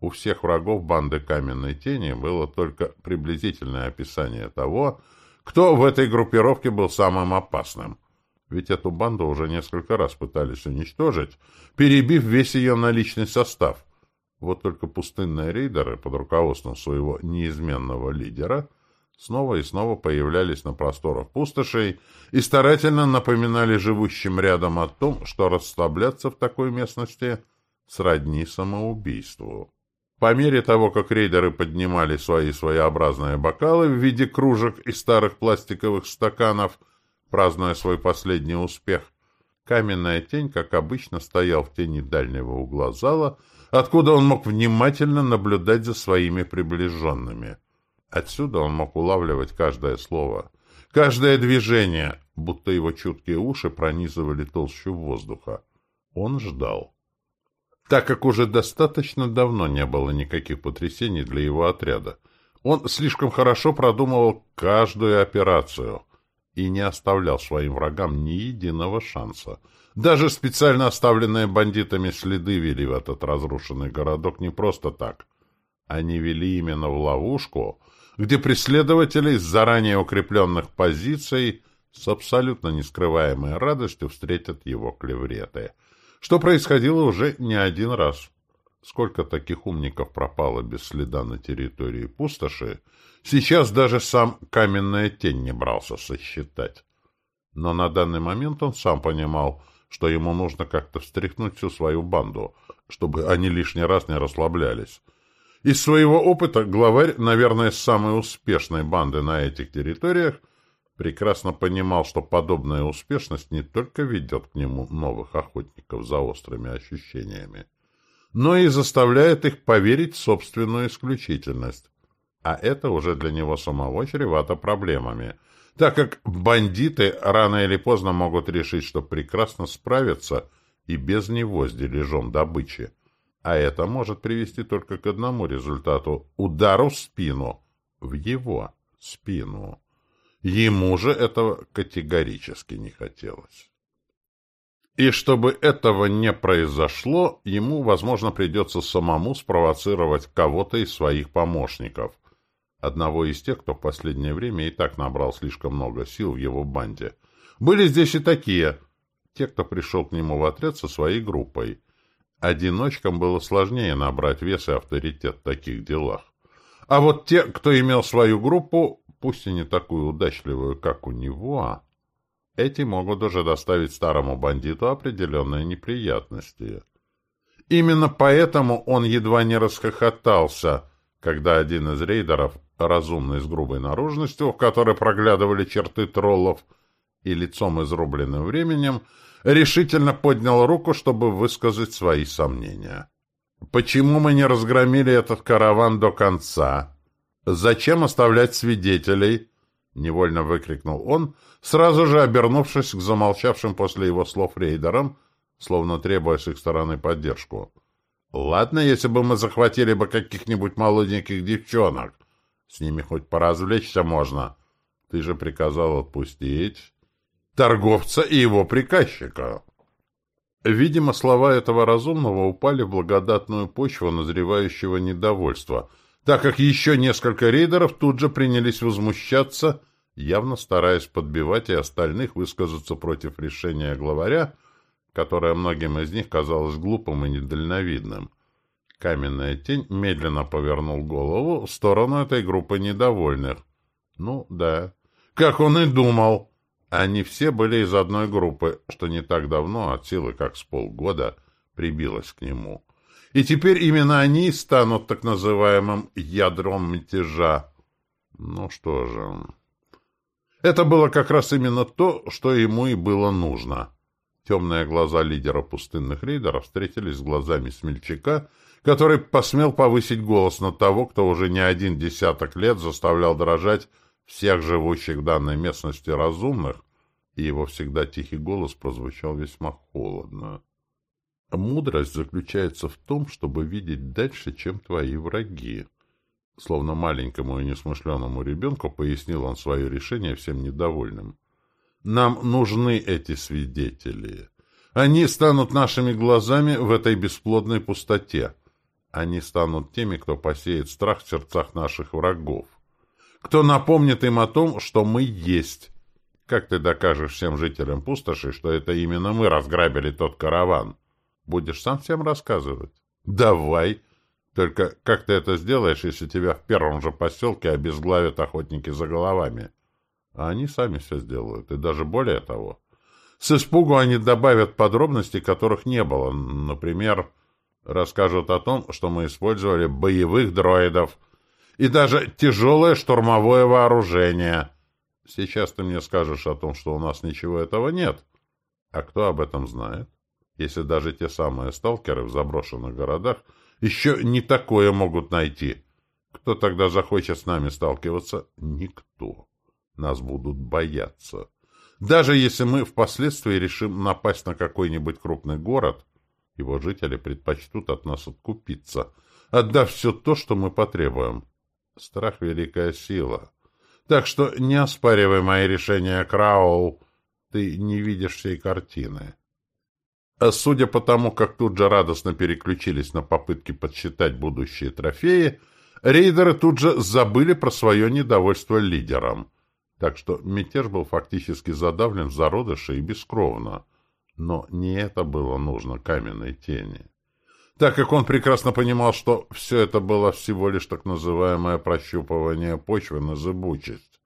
У всех врагов банды Каменной Тени было только приблизительное описание того, кто в этой группировке был самым опасным. Ведь эту банду уже несколько раз пытались уничтожить, перебив весь ее наличный состав. Вот только пустынные рейдеры под руководством своего неизменного лидера снова и снова появлялись на просторах пустошей и старательно напоминали живущим рядом о том, что расслабляться в такой местности сродни самоубийству. По мере того, как рейдеры поднимали свои своеобразные бокалы в виде кружек и старых пластиковых стаканов, празднуя свой последний успех, каменная тень, как обычно, стоял в тени дальнего угла зала, откуда он мог внимательно наблюдать за своими приближенными. Отсюда он мог улавливать каждое слово, каждое движение, будто его чуткие уши пронизывали толщу воздуха. Он ждал. Так как уже достаточно давно не было никаких потрясений для его отряда, он слишком хорошо продумывал каждую операцию и не оставлял своим врагам ни единого шанса — даже специально оставленные бандитами следы вели в этот разрушенный городок не просто так. Они вели именно в ловушку, где преследователи с заранее укрепленных позиций с абсолютно нескрываемой радостью встретят его клевреты. Что происходило уже не один раз. Сколько таких умников пропало без следа на территории пустоши, сейчас даже сам каменная тень не брался сосчитать. Но на данный момент он сам понимал — что ему нужно как-то встряхнуть всю свою банду, чтобы они лишний раз не расслаблялись. Из своего опыта главарь, наверное, самой успешной банды на этих территориях, прекрасно понимал, что подобная успешность не только ведет к нему новых охотников за острыми ощущениями, но и заставляет их поверить в собственную исключительность. А это уже для него самого чревато проблемами — так как бандиты рано или поздно могут решить, что прекрасно справятся и без него с дележом добычи. А это может привести только к одному результату — удару в спину, в его спину. Ему же этого категорически не хотелось. И чтобы этого не произошло, ему, возможно, придется самому спровоцировать кого-то из своих помощников — одного из тех, кто в последнее время и так набрал слишком много сил в его банде. Были здесь и такие, те, кто пришел к нему в отряд со своей группой. Одиночкам было сложнее набрать вес и авторитет в таких делах. А вот те, кто имел свою группу, пусть и не такую удачливую, как у него, эти могут уже доставить старому бандиту определенные неприятности. Именно поэтому он едва не расхохотался, когда один из рейдеров, разумный с грубой наружностью, в которой проглядывали черты троллов, и лицом изрубленным временем, решительно поднял руку, чтобы высказать свои сомнения. «Почему мы не разгромили этот караван до конца? Зачем оставлять свидетелей?» — невольно выкрикнул он, сразу же обернувшись к замолчавшим после его слов рейдерам, словно требуя с их стороны поддержку. «Ладно, если бы мы захватили бы каких-нибудь молоденьких девчонок. С ними хоть поразвлечься можно. Ты же приказал отпустить торговца и его приказчика». Видимо, слова этого разумного упали в благодатную почву назревающего недовольства, так как еще несколько рейдеров тут же принялись возмущаться, явно стараясь подбивать и остальных высказаться против решения главаря, которое многим из них казалось глупым и недальновидным. Каменная тень медленно повернул голову в сторону этой группы недовольных. Ну, да. Как он и думал. Они все были из одной группы, что не так давно, от силы как с полгода, прибилась к нему. И теперь именно они станут так называемым ядром мятежа. Ну что же... Это было как раз именно то, что ему и было нужно. Темные глаза лидера пустынных рейдеров встретились с глазами смельчака, который посмел повысить голос на того, кто уже не один десяток лет заставлял дрожать всех живущих в данной местности разумных, и его всегда тихий голос прозвучал весьма холодно. Мудрость заключается в том, чтобы видеть дальше, чем твои враги. Словно маленькому и несмышленному ребенку пояснил он свое решение всем недовольным. Нам нужны эти свидетели. Они станут нашими глазами в этой бесплодной пустоте. Они станут теми, кто посеет страх в сердцах наших врагов. Кто напомнит им о том, что мы есть. Как ты докажешь всем жителям пустоши, что это именно мы разграбили тот караван? Будешь сам всем рассказывать? Давай. Только как ты это сделаешь, если тебя в первом же поселке обезглавят охотники за головами? А они сами все сделают, и даже более того. С испугу они добавят подробностей, которых не было. Например, расскажут о том, что мы использовали боевых дроидов и даже тяжелое штурмовое вооружение. Сейчас ты мне скажешь о том, что у нас ничего этого нет. А кто об этом знает? Если даже те самые сталкеры в заброшенных городах еще не такое могут найти. Кто тогда захочет с нами сталкиваться? Никто нас будут бояться. Даже если мы впоследствии решим напасть на какой-нибудь крупный город, его жители предпочтут от нас откупиться, отдав все то, что мы потребуем. Страх — великая сила. Так что не оспаривай мои решения, Краул. Ты не видишь всей картины. А судя по тому, как тут же радостно переключились на попытки подсчитать будущие трофеи, рейдеры тут же забыли про свое недовольство лидером — так что мятеж был фактически задавлен в зародыше и бескровно. Но не это было нужно каменной тени. Так как он прекрасно понимал, что все это было всего лишь так называемое прощупывание почвы на зыбучесть.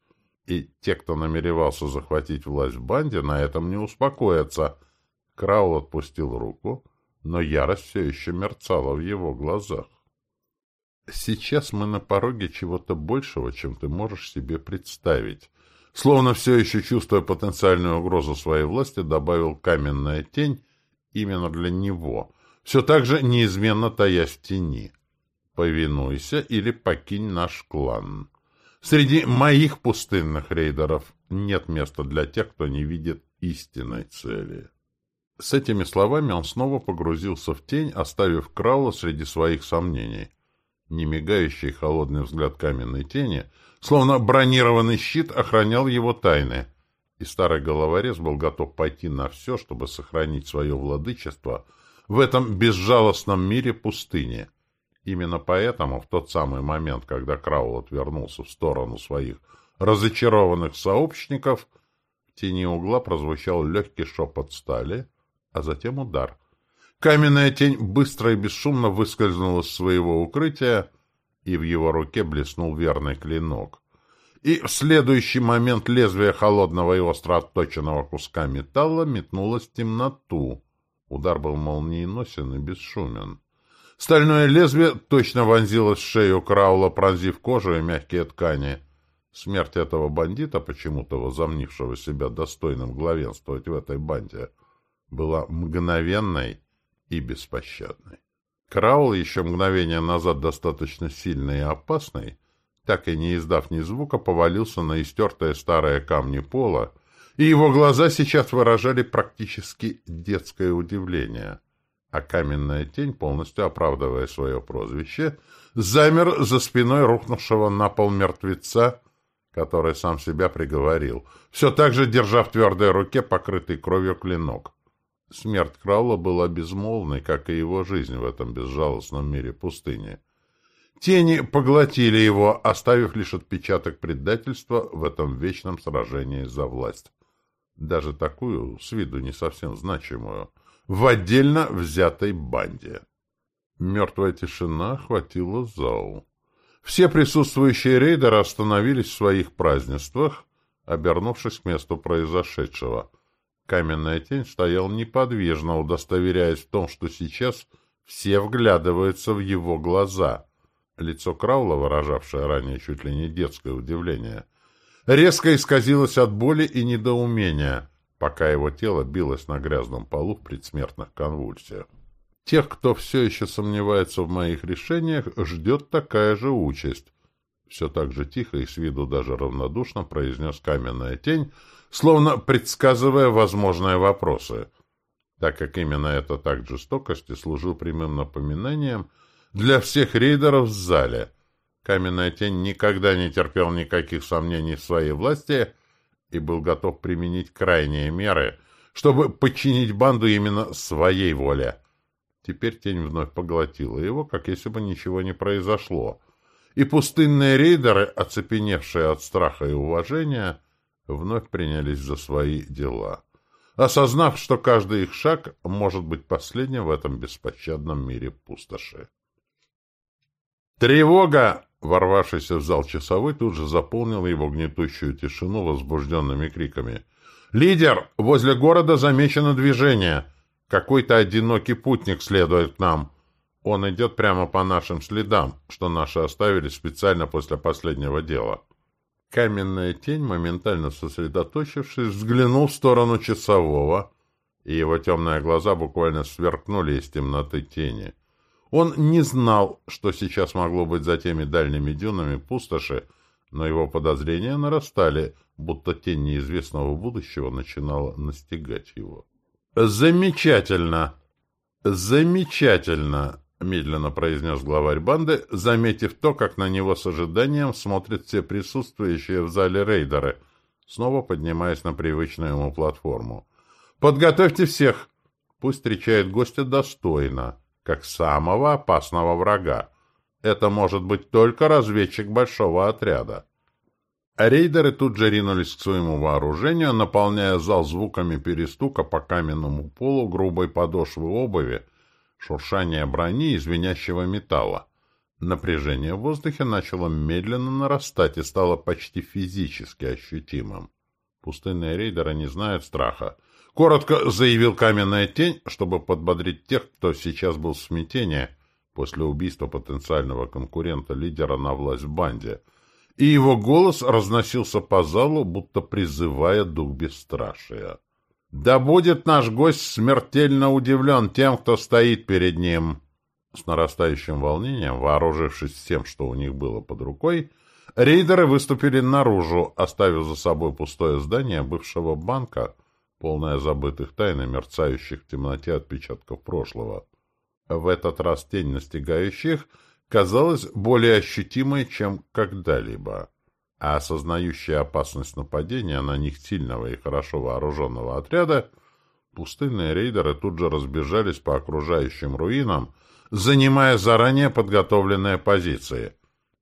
И те, кто намеревался захватить власть в банде, на этом не успокоятся. Краул отпустил руку, но ярость все еще мерцала в его глазах. «Сейчас мы на пороге чего-то большего, чем ты можешь себе представить», словно все еще чувствуя потенциальную угрозу своей власти, добавил каменная тень именно для него, все так же неизменно таясь в тени. «Повинуйся или покинь наш клан. Среди моих пустынных рейдеров нет места для тех, кто не видит истинной цели». С этими словами он снова погрузился в тень, оставив Краула среди своих сомнений. Немигающий холодный взгляд каменной тени — Словно бронированный щит охранял его тайны. И старый головорез был готов пойти на все, чтобы сохранить свое владычество в этом безжалостном мире пустыни. Именно поэтому в тот самый момент, когда Краул отвернулся в сторону своих разочарованных сообщников, в тени угла прозвучал легкий шепот стали, а затем удар. Каменная тень быстро и бесшумно выскользнула из своего укрытия, и в его руке блеснул верный клинок. и в следующий момент лезвие холодного и остро отточенного куска металла метнулось в темноту. Удар был молниеносен и бесшумен. Стальное лезвие точно вонзилось в шею Краула, пронзив кожу и мягкие ткани. Смерть этого бандита, почему-то возомнившего себя достойным главенствовать в этой банде, была мгновенной и беспощадной. Краул, еще мгновение назад достаточно сильный и опасный, так и не издав ни звука, повалился на истертые старые камни пола, и его глаза сейчас выражали практически детское удивление. А каменная тень, полностью оправдывая свое прозвище, замер за спиной рухнувшего на пол мертвеца, который сам себя приговорил, все так же держа в твердой руке покрытый кровью клинок. Смерть Краула была безмолвной, как и его жизнь в этом безжалостном мире пустыни. Тени поглотили его, оставив лишь отпечаток предательства в этом вечном сражении за власть. Даже такую, с виду не совсем значимую, в отдельно взятой банде. Мертвая тишина охватила зал. Все присутствующие рейдеры остановились в своих празднествах, обернувшись к месту произошедшего. Каменная тень стоял неподвижно, удостоверяясь в том, что сейчас все вглядываются в его глаза — Лицо Краула, выражавшее ранее чуть ли не детское удивление, резко исказилось от боли и недоумения, пока его тело билось на грязном полу в предсмертных конвульсиях. Тех, кто все еще сомневается в моих решениях, ждет такая же участь. Все так же тихо и с виду даже равнодушно произнес каменная тень, словно предсказывая возможные вопросы. Так как именно этот акт жестокости служил прямым напоминанием — для всех рейдеров в зале. Каменная тень никогда не терпел никаких сомнений в своей власти и был готов применить крайние меры, чтобы подчинить банду именно своей воле. Теперь тень вновь поглотила его, как если бы ничего не произошло. И пустынные рейдеры, оцепеневшие от страха и уважения, вновь принялись за свои дела, осознав, что каждый их шаг может быть последним в этом беспощадном мире пустоши. «Тревога!» Ворвавшийся в зал часовой тут же заполнил его гнетущую тишину возбужденными криками. «Лидер! Возле города замечено движение! Какой-то одинокий путник следует к нам. Он идет прямо по нашим следам, что наши оставили специально после последнего дела». Каменная тень, моментально сосредоточившись, взглянул в сторону часового, и его темные глаза буквально сверкнули из темноты тени. Он не знал, что сейчас могло быть за теми дальними дюнами пустоши, но его подозрения нарастали, будто тень неизвестного будущего начинала настигать его. «Замечательно! Замечательно!» — медленно произнес главарь банды, заметив то, как на него с ожиданием смотрят все присутствующие в зале рейдеры, снова поднимаясь на привычную ему платформу. «Подготовьте всех! Пусть встречает гостя достойно!» как самого опасного врага. Это может быть только разведчик большого отряда. рейдеры тут же ринулись к своему вооружению, наполняя зал звуками перестука по каменному полу грубой подошвы обуви, шуршания брони и звенящего металла. Напряжение в воздухе начало медленно нарастать и стало почти физически ощутимым. Пустынные рейдеры не знают страха. Коротко заявил каменная тень, чтобы подбодрить тех, кто сейчас был в смятении после убийства потенциального конкурента лидера на власть в банде. И его голос разносился по залу, будто призывая дух бесстрашия. «Да будет наш гость смертельно удивлен тем, кто стоит перед ним!» С нарастающим волнением, вооружившись всем, что у них было под рукой, рейдеры выступили наружу, оставив за собой пустое здание бывшего банка, полная забытых тайн и мерцающих в темноте отпечатков прошлого. В этот раз тень настигающих казалась более ощутимой, чем когда-либо, а осознающая опасность нападения на них сильного и хорошо вооруженного отряда, пустынные рейдеры тут же разбежались по окружающим руинам, занимая заранее подготовленные позиции.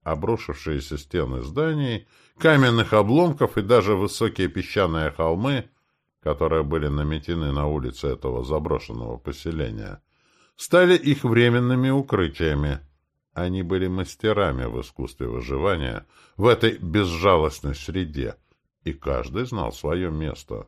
Обрушившиеся стены зданий, каменных обломков и даже высокие песчаные холмы — которые были наметены на улице этого заброшенного поселения, стали их временными укрытиями. Они были мастерами в искусстве выживания в этой безжалостной среде, и каждый знал свое место.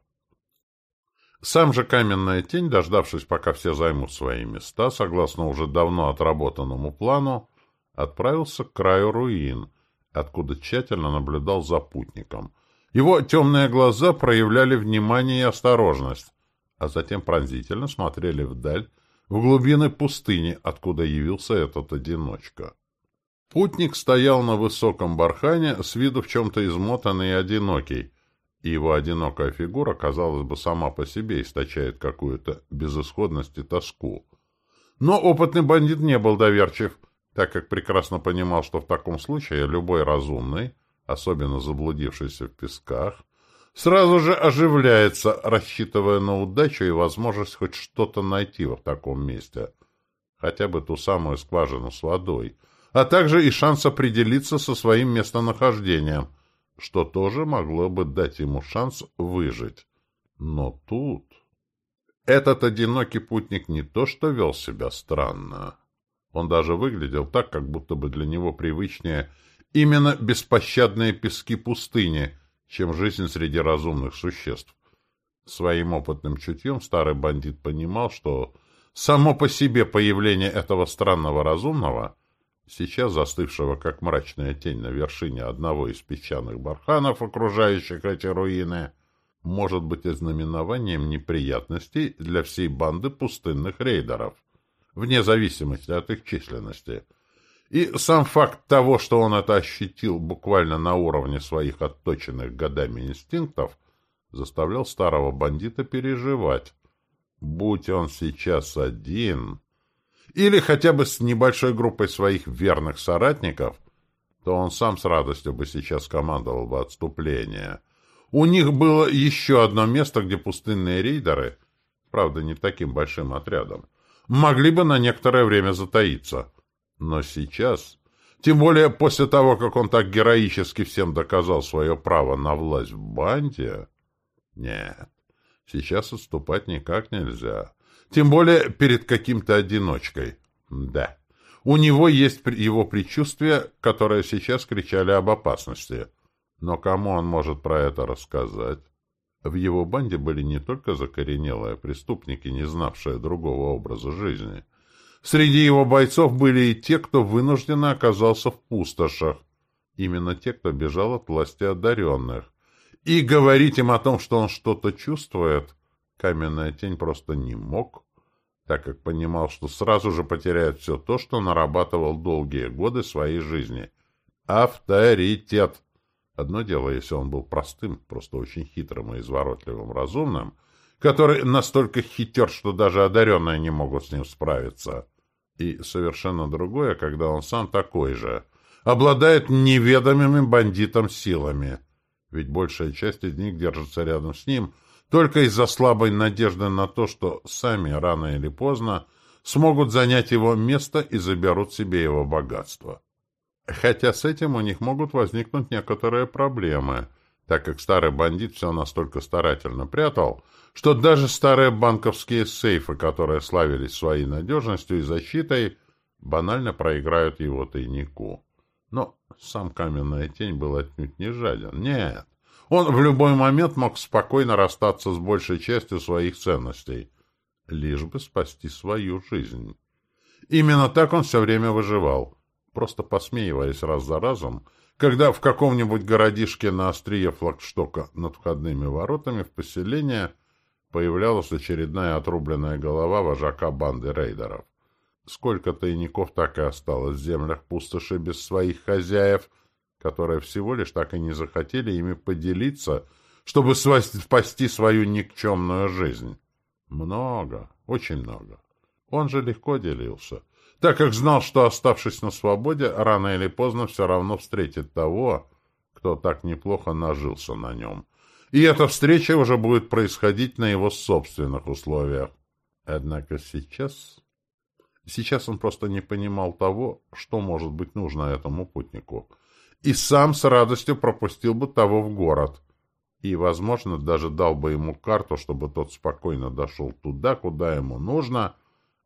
Сам же каменная тень, дождавшись, пока все займут свои места, согласно уже давно отработанному плану, отправился к краю руин, откуда тщательно наблюдал за путником. Его темные глаза проявляли внимание и осторожность, а затем пронзительно смотрели вдаль, в глубины пустыни, откуда явился этот одиночка. Путник стоял на высоком бархане, с виду в чем-то измотанный и одинокий, и его одинокая фигура, казалось бы, сама по себе источает какую-то безысходность и тоску. Но опытный бандит не был доверчив, так как прекрасно понимал, что в таком случае любой разумный, особенно заблудившийся в песках, сразу же оживляется, рассчитывая на удачу и возможность хоть что-то найти в таком месте, хотя бы ту самую скважину с водой, а также и шанс определиться со своим местонахождением — что тоже могло бы дать ему шанс выжить. Но тут... Этот одинокий путник не то что вел себя странно. Он даже выглядел так, как будто бы для него привычнее именно беспощадные пески пустыни, чем жизнь среди разумных существ. Своим опытным чутьем старый бандит понимал, что само по себе появление этого странного разумного сейчас застывшего как мрачная тень на вершине одного из песчаных барханов, окружающих эти руины, может быть ознаменованием неприятностей для всей банды пустынных рейдеров, вне зависимости от их численности. И сам факт того, что он это ощутил буквально на уровне своих отточенных годами инстинктов, заставлял старого бандита переживать. Будь он сейчас один, или хотя бы с небольшой группой своих верных соратников, то он сам с радостью бы сейчас командовал бы отступление. У них было еще одно место, где пустынные рейдеры, правда, не таким большим отрядом, могли бы на некоторое время затаиться. Но сейчас, тем более после того, как он так героически всем доказал свое право на власть в банде, нет, сейчас отступать никак нельзя. Тем более перед каким-то одиночкой. Да. У него есть его предчувствия, которые сейчас кричали об опасности. Но кому он может про это рассказать? В его банде были не только закоренелые преступники, не знавшие другого образа жизни. Среди его бойцов были и те, кто вынужденно оказался в пустошах. Именно те, кто бежал от власти одаренных. И говорить им о том, что он что-то чувствует, Каменная тень просто не мог, так как понимал, что сразу же потеряет все то, что нарабатывал долгие годы своей жизни. Авторитет! Одно дело, если он был простым, просто очень хитрым и изворотливым разумным, который настолько хитер, что даже одаренные не могут с ним справиться. И совершенно другое, когда он сам такой же, обладает неведомыми бандитам силами. Ведь большая часть из них держится рядом с ним, только из-за слабой надежды на то, что сами рано или поздно смогут занять его место и заберут себе его богатство. Хотя с этим у них могут возникнуть некоторые проблемы, так как старый бандит все настолько старательно прятал, что даже старые банковские сейфы, которые славились своей надежностью и защитой, банально проиграют его тайнику. Но сам каменная тень был отнюдь не жаден. Нет, он в любой момент мог спокойно расстаться с большей частью своих ценностей, лишь бы спасти свою жизнь. Именно так он все время выживал, просто посмеиваясь раз за разом, когда в каком-нибудь городишке на острие флагштока над входными воротами в поселение появлялась очередная отрубленная голова вожака банды рейдеров. Сколько тайников так и осталось в землях пустоши без своих хозяев — которые всего лишь так и не захотели ими поделиться, чтобы спасти свою никчемную жизнь. Много, очень много. Он же легко делился, так как знал, что, оставшись на свободе, рано или поздно все равно встретит того, кто так неплохо нажился на нем. И эта встреча уже будет происходить на его собственных условиях. Однако сейчас... Сейчас он просто не понимал того, что может быть нужно этому путнику — и сам с радостью пропустил бы того в город. И, возможно, даже дал бы ему карту, чтобы тот спокойно дошел туда, куда ему нужно,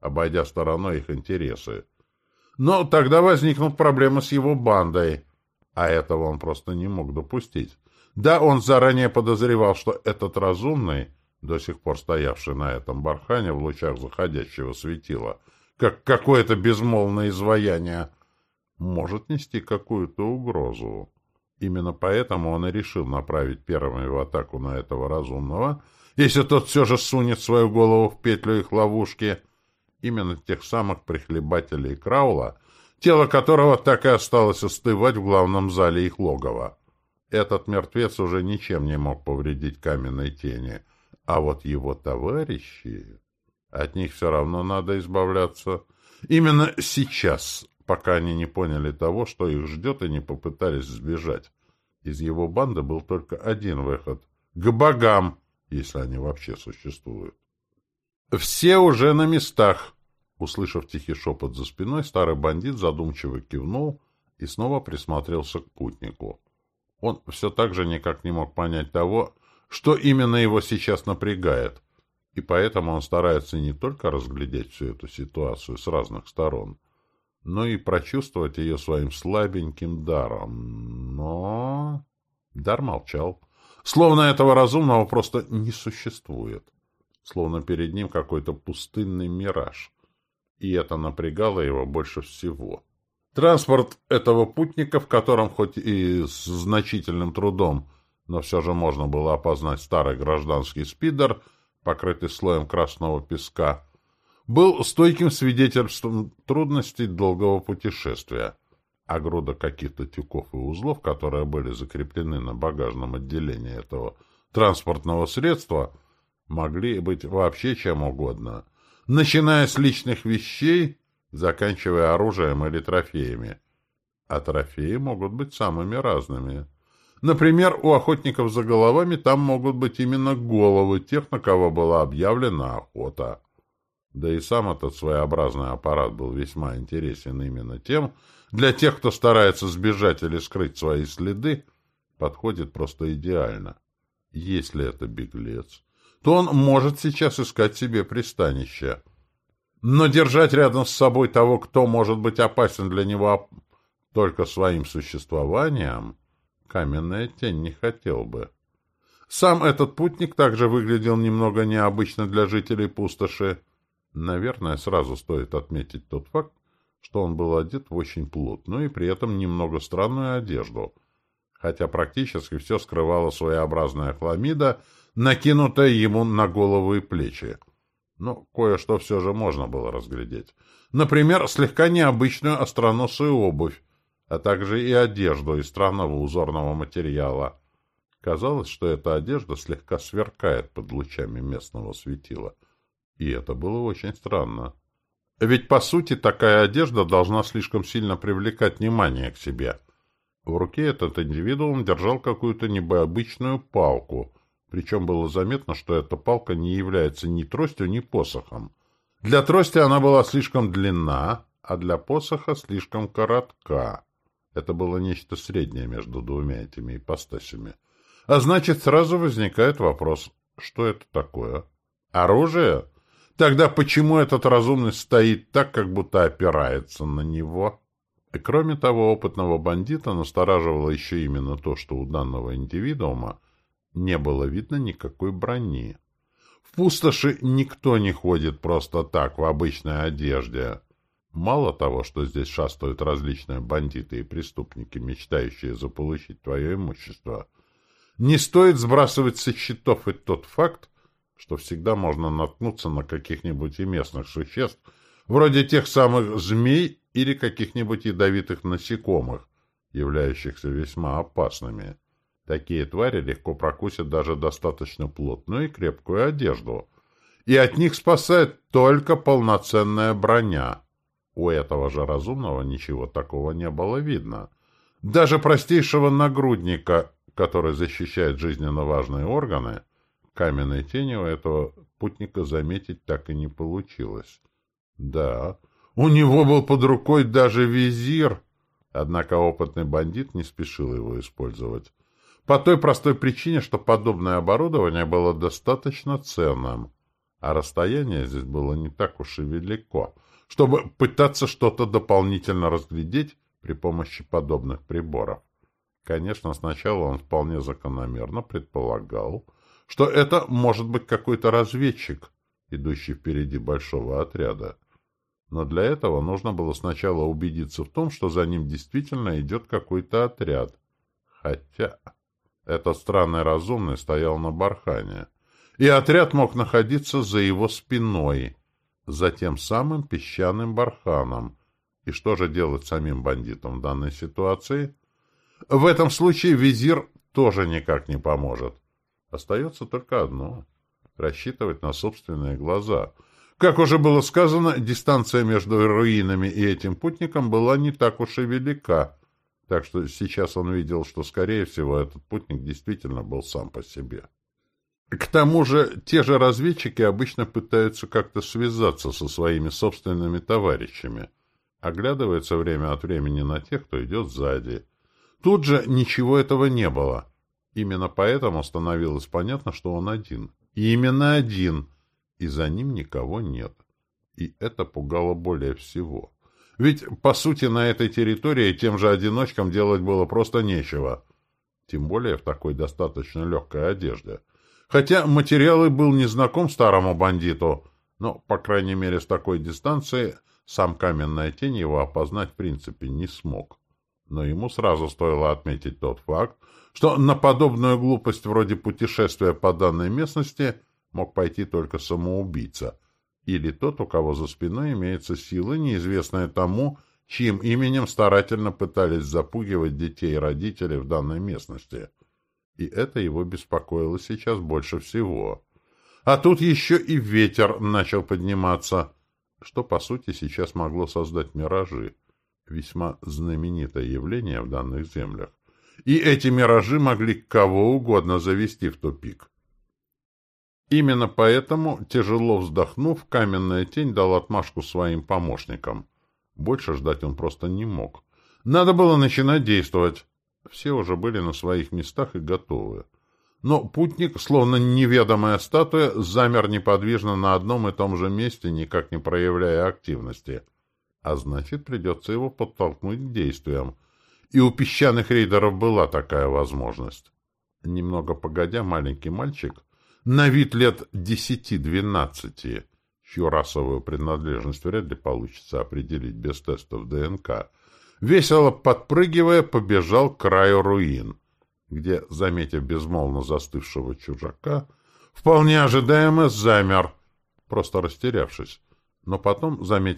обойдя стороной их интересы. Но тогда возникнут проблемы с его бандой, а этого он просто не мог допустить. Да, он заранее подозревал, что этот разумный, до сих пор стоявший на этом бархане в лучах заходящего светила, как какое-то безмолвное изваяние, может нести какую-то угрозу. Именно поэтому он и решил направить первыми в атаку на этого разумного, если тот все же сунет свою голову в петлю их ловушки, именно тех самых прихлебателей Краула, тело которого так и осталось остывать в главном зале их логова. Этот мертвец уже ничем не мог повредить каменной тени, а вот его товарищи... От них все равно надо избавляться. Именно сейчас пока они не поняли того, что их ждет, и не попытались сбежать. Из его банды был только один выход — к богам, если они вообще существуют. «Все уже на местах!» Услышав тихий шепот за спиной, старый бандит задумчиво кивнул и снова присмотрелся к путнику. Он все так же никак не мог понять того, что именно его сейчас напрягает, и поэтому он старается не только разглядеть всю эту ситуацию с разных сторон, но и прочувствовать ее своим слабеньким даром. Но... Дар молчал. Словно этого разумного просто не существует. Словно перед ним какой-то пустынный мираж. И это напрягало его больше всего. Транспорт этого путника, в котором хоть и с значительным трудом, но все же можно было опознать старый гражданский спидер, покрытый слоем красного песка, был стойким свидетельством трудностей долгого путешествия, а груда каких-то тюков и узлов, которые были закреплены на багажном отделении этого транспортного средства, могли быть вообще чем угодно, начиная с личных вещей, заканчивая оружием или трофеями. А трофеи могут быть самыми разными. Например, у охотников за головами там могут быть именно головы тех, на кого была объявлена охота. Да и сам этот своеобразный аппарат был весьма интересен именно тем, для тех, кто старается сбежать или скрыть свои следы, подходит просто идеально. Если это беглец, то он может сейчас искать себе пристанище. Но держать рядом с собой того, кто может быть опасен для него только своим существованием, каменная тень не хотел бы. Сам этот путник также выглядел немного необычно для жителей пустоши. Наверное, сразу стоит отметить тот факт, что он был одет в очень плотную и при этом немного странную одежду, хотя практически все скрывала своеобразная хламида, накинутая ему на голову и плечи. Но кое-что все же можно было разглядеть. Например, слегка необычную остроносую обувь, а также и одежду из странного узорного материала. Казалось, что эта одежда слегка сверкает под лучами местного светила — и это было очень странно. Ведь, по сути, такая одежда должна слишком сильно привлекать внимание к себе. В руке этот индивидуум держал какую-то необычную палку, причем было заметно, что эта палка не является ни тростью, ни посохом. Для трости она была слишком длинна, а для посоха слишком коротка. Это было нечто среднее между двумя этими ипостасями. А значит, сразу возникает вопрос, что это такое? Оружие? Тогда почему этот разумный стоит так, как будто опирается на него? И кроме того, опытного бандита настораживало еще именно то, что у данного индивидуума не было видно никакой брони. В пустоши никто не ходит просто так, в обычной одежде. Мало того, что здесь шастают различные бандиты и преступники, мечтающие заполучить твое имущество, не стоит сбрасывать со счетов и тот факт, что всегда можно наткнуться на каких-нибудь и местных существ, вроде тех самых змей или каких-нибудь ядовитых насекомых, являющихся весьма опасными. Такие твари легко прокусят даже достаточно плотную и крепкую одежду, и от них спасает только полноценная броня. У этого же разумного ничего такого не было видно. Даже простейшего нагрудника, который защищает жизненно важные органы, Каменной тени этого путника заметить так и не получилось. Да, у него был под рукой даже визир, однако опытный бандит не спешил его использовать. По той простой причине, что подобное оборудование было достаточно ценным, а расстояние здесь было не так уж и велико, чтобы пытаться что-то дополнительно разглядеть при помощи подобных приборов. Конечно, сначала он вполне закономерно предполагал, что это может быть какой-то разведчик, идущий впереди большого отряда. Но для этого нужно было сначала убедиться в том, что за ним действительно идет какой-то отряд. Хотя этот странный разумный стоял на бархане, и отряд мог находиться за его спиной, за тем самым песчаным барханом. И что же делать самим бандитам в данной ситуации? В этом случае визир тоже никак не поможет. Остается только одно — рассчитывать на собственные глаза. Как уже было сказано, дистанция между руинами и этим путником была не так уж и велика, так что сейчас он видел, что, скорее всего, этот путник действительно был сам по себе. К тому же, те же разведчики обычно пытаются как-то связаться со своими собственными товарищами, оглядываются время от времени на тех, кто идет сзади. Тут же ничего этого не было. Именно поэтому становилось понятно, что он один. И именно один. И за ним никого нет. И это пугало более всего. Ведь, по сути, на этой территории тем же одиночкам делать было просто нечего. Тем более в такой достаточно легкой одежде. Хотя материал и был незнаком старому бандиту, но, по крайней мере, с такой дистанции сам каменная тень его опознать в принципе не смог. Но ему сразу стоило отметить тот факт, что на подобную глупость вроде путешествия по данной местности мог пойти только самоубийца, или тот, у кого за спиной имеется сила, неизвестная тому, чьим именем старательно пытались запугивать детей и родителей в данной местности. И это его беспокоило сейчас больше всего. А тут еще и ветер начал подниматься, что, по сути, сейчас могло создать миражи, весьма знаменитое явление в данных землях и эти миражи могли кого угодно завести в тупик. Именно поэтому, тяжело вздохнув, каменная тень дал отмашку своим помощникам. Больше ждать он просто не мог. Надо было начинать действовать. Все уже были на своих местах и готовы. Но путник, словно неведомая статуя, замер неподвижно на одном и том же месте, никак не проявляя активности. А значит, придется его подтолкнуть к действиям. И у песчаных рейдеров была такая возможность. Немного погодя, маленький мальчик, на вид лет десяти-двенадцати, чью расовую принадлежность вряд ли получится определить без тестов ДНК, весело подпрыгивая, побежал к краю руин, где, заметив безмолвно застывшего чужака, вполне ожидаемо замер, просто растерявшись, но потом, заметив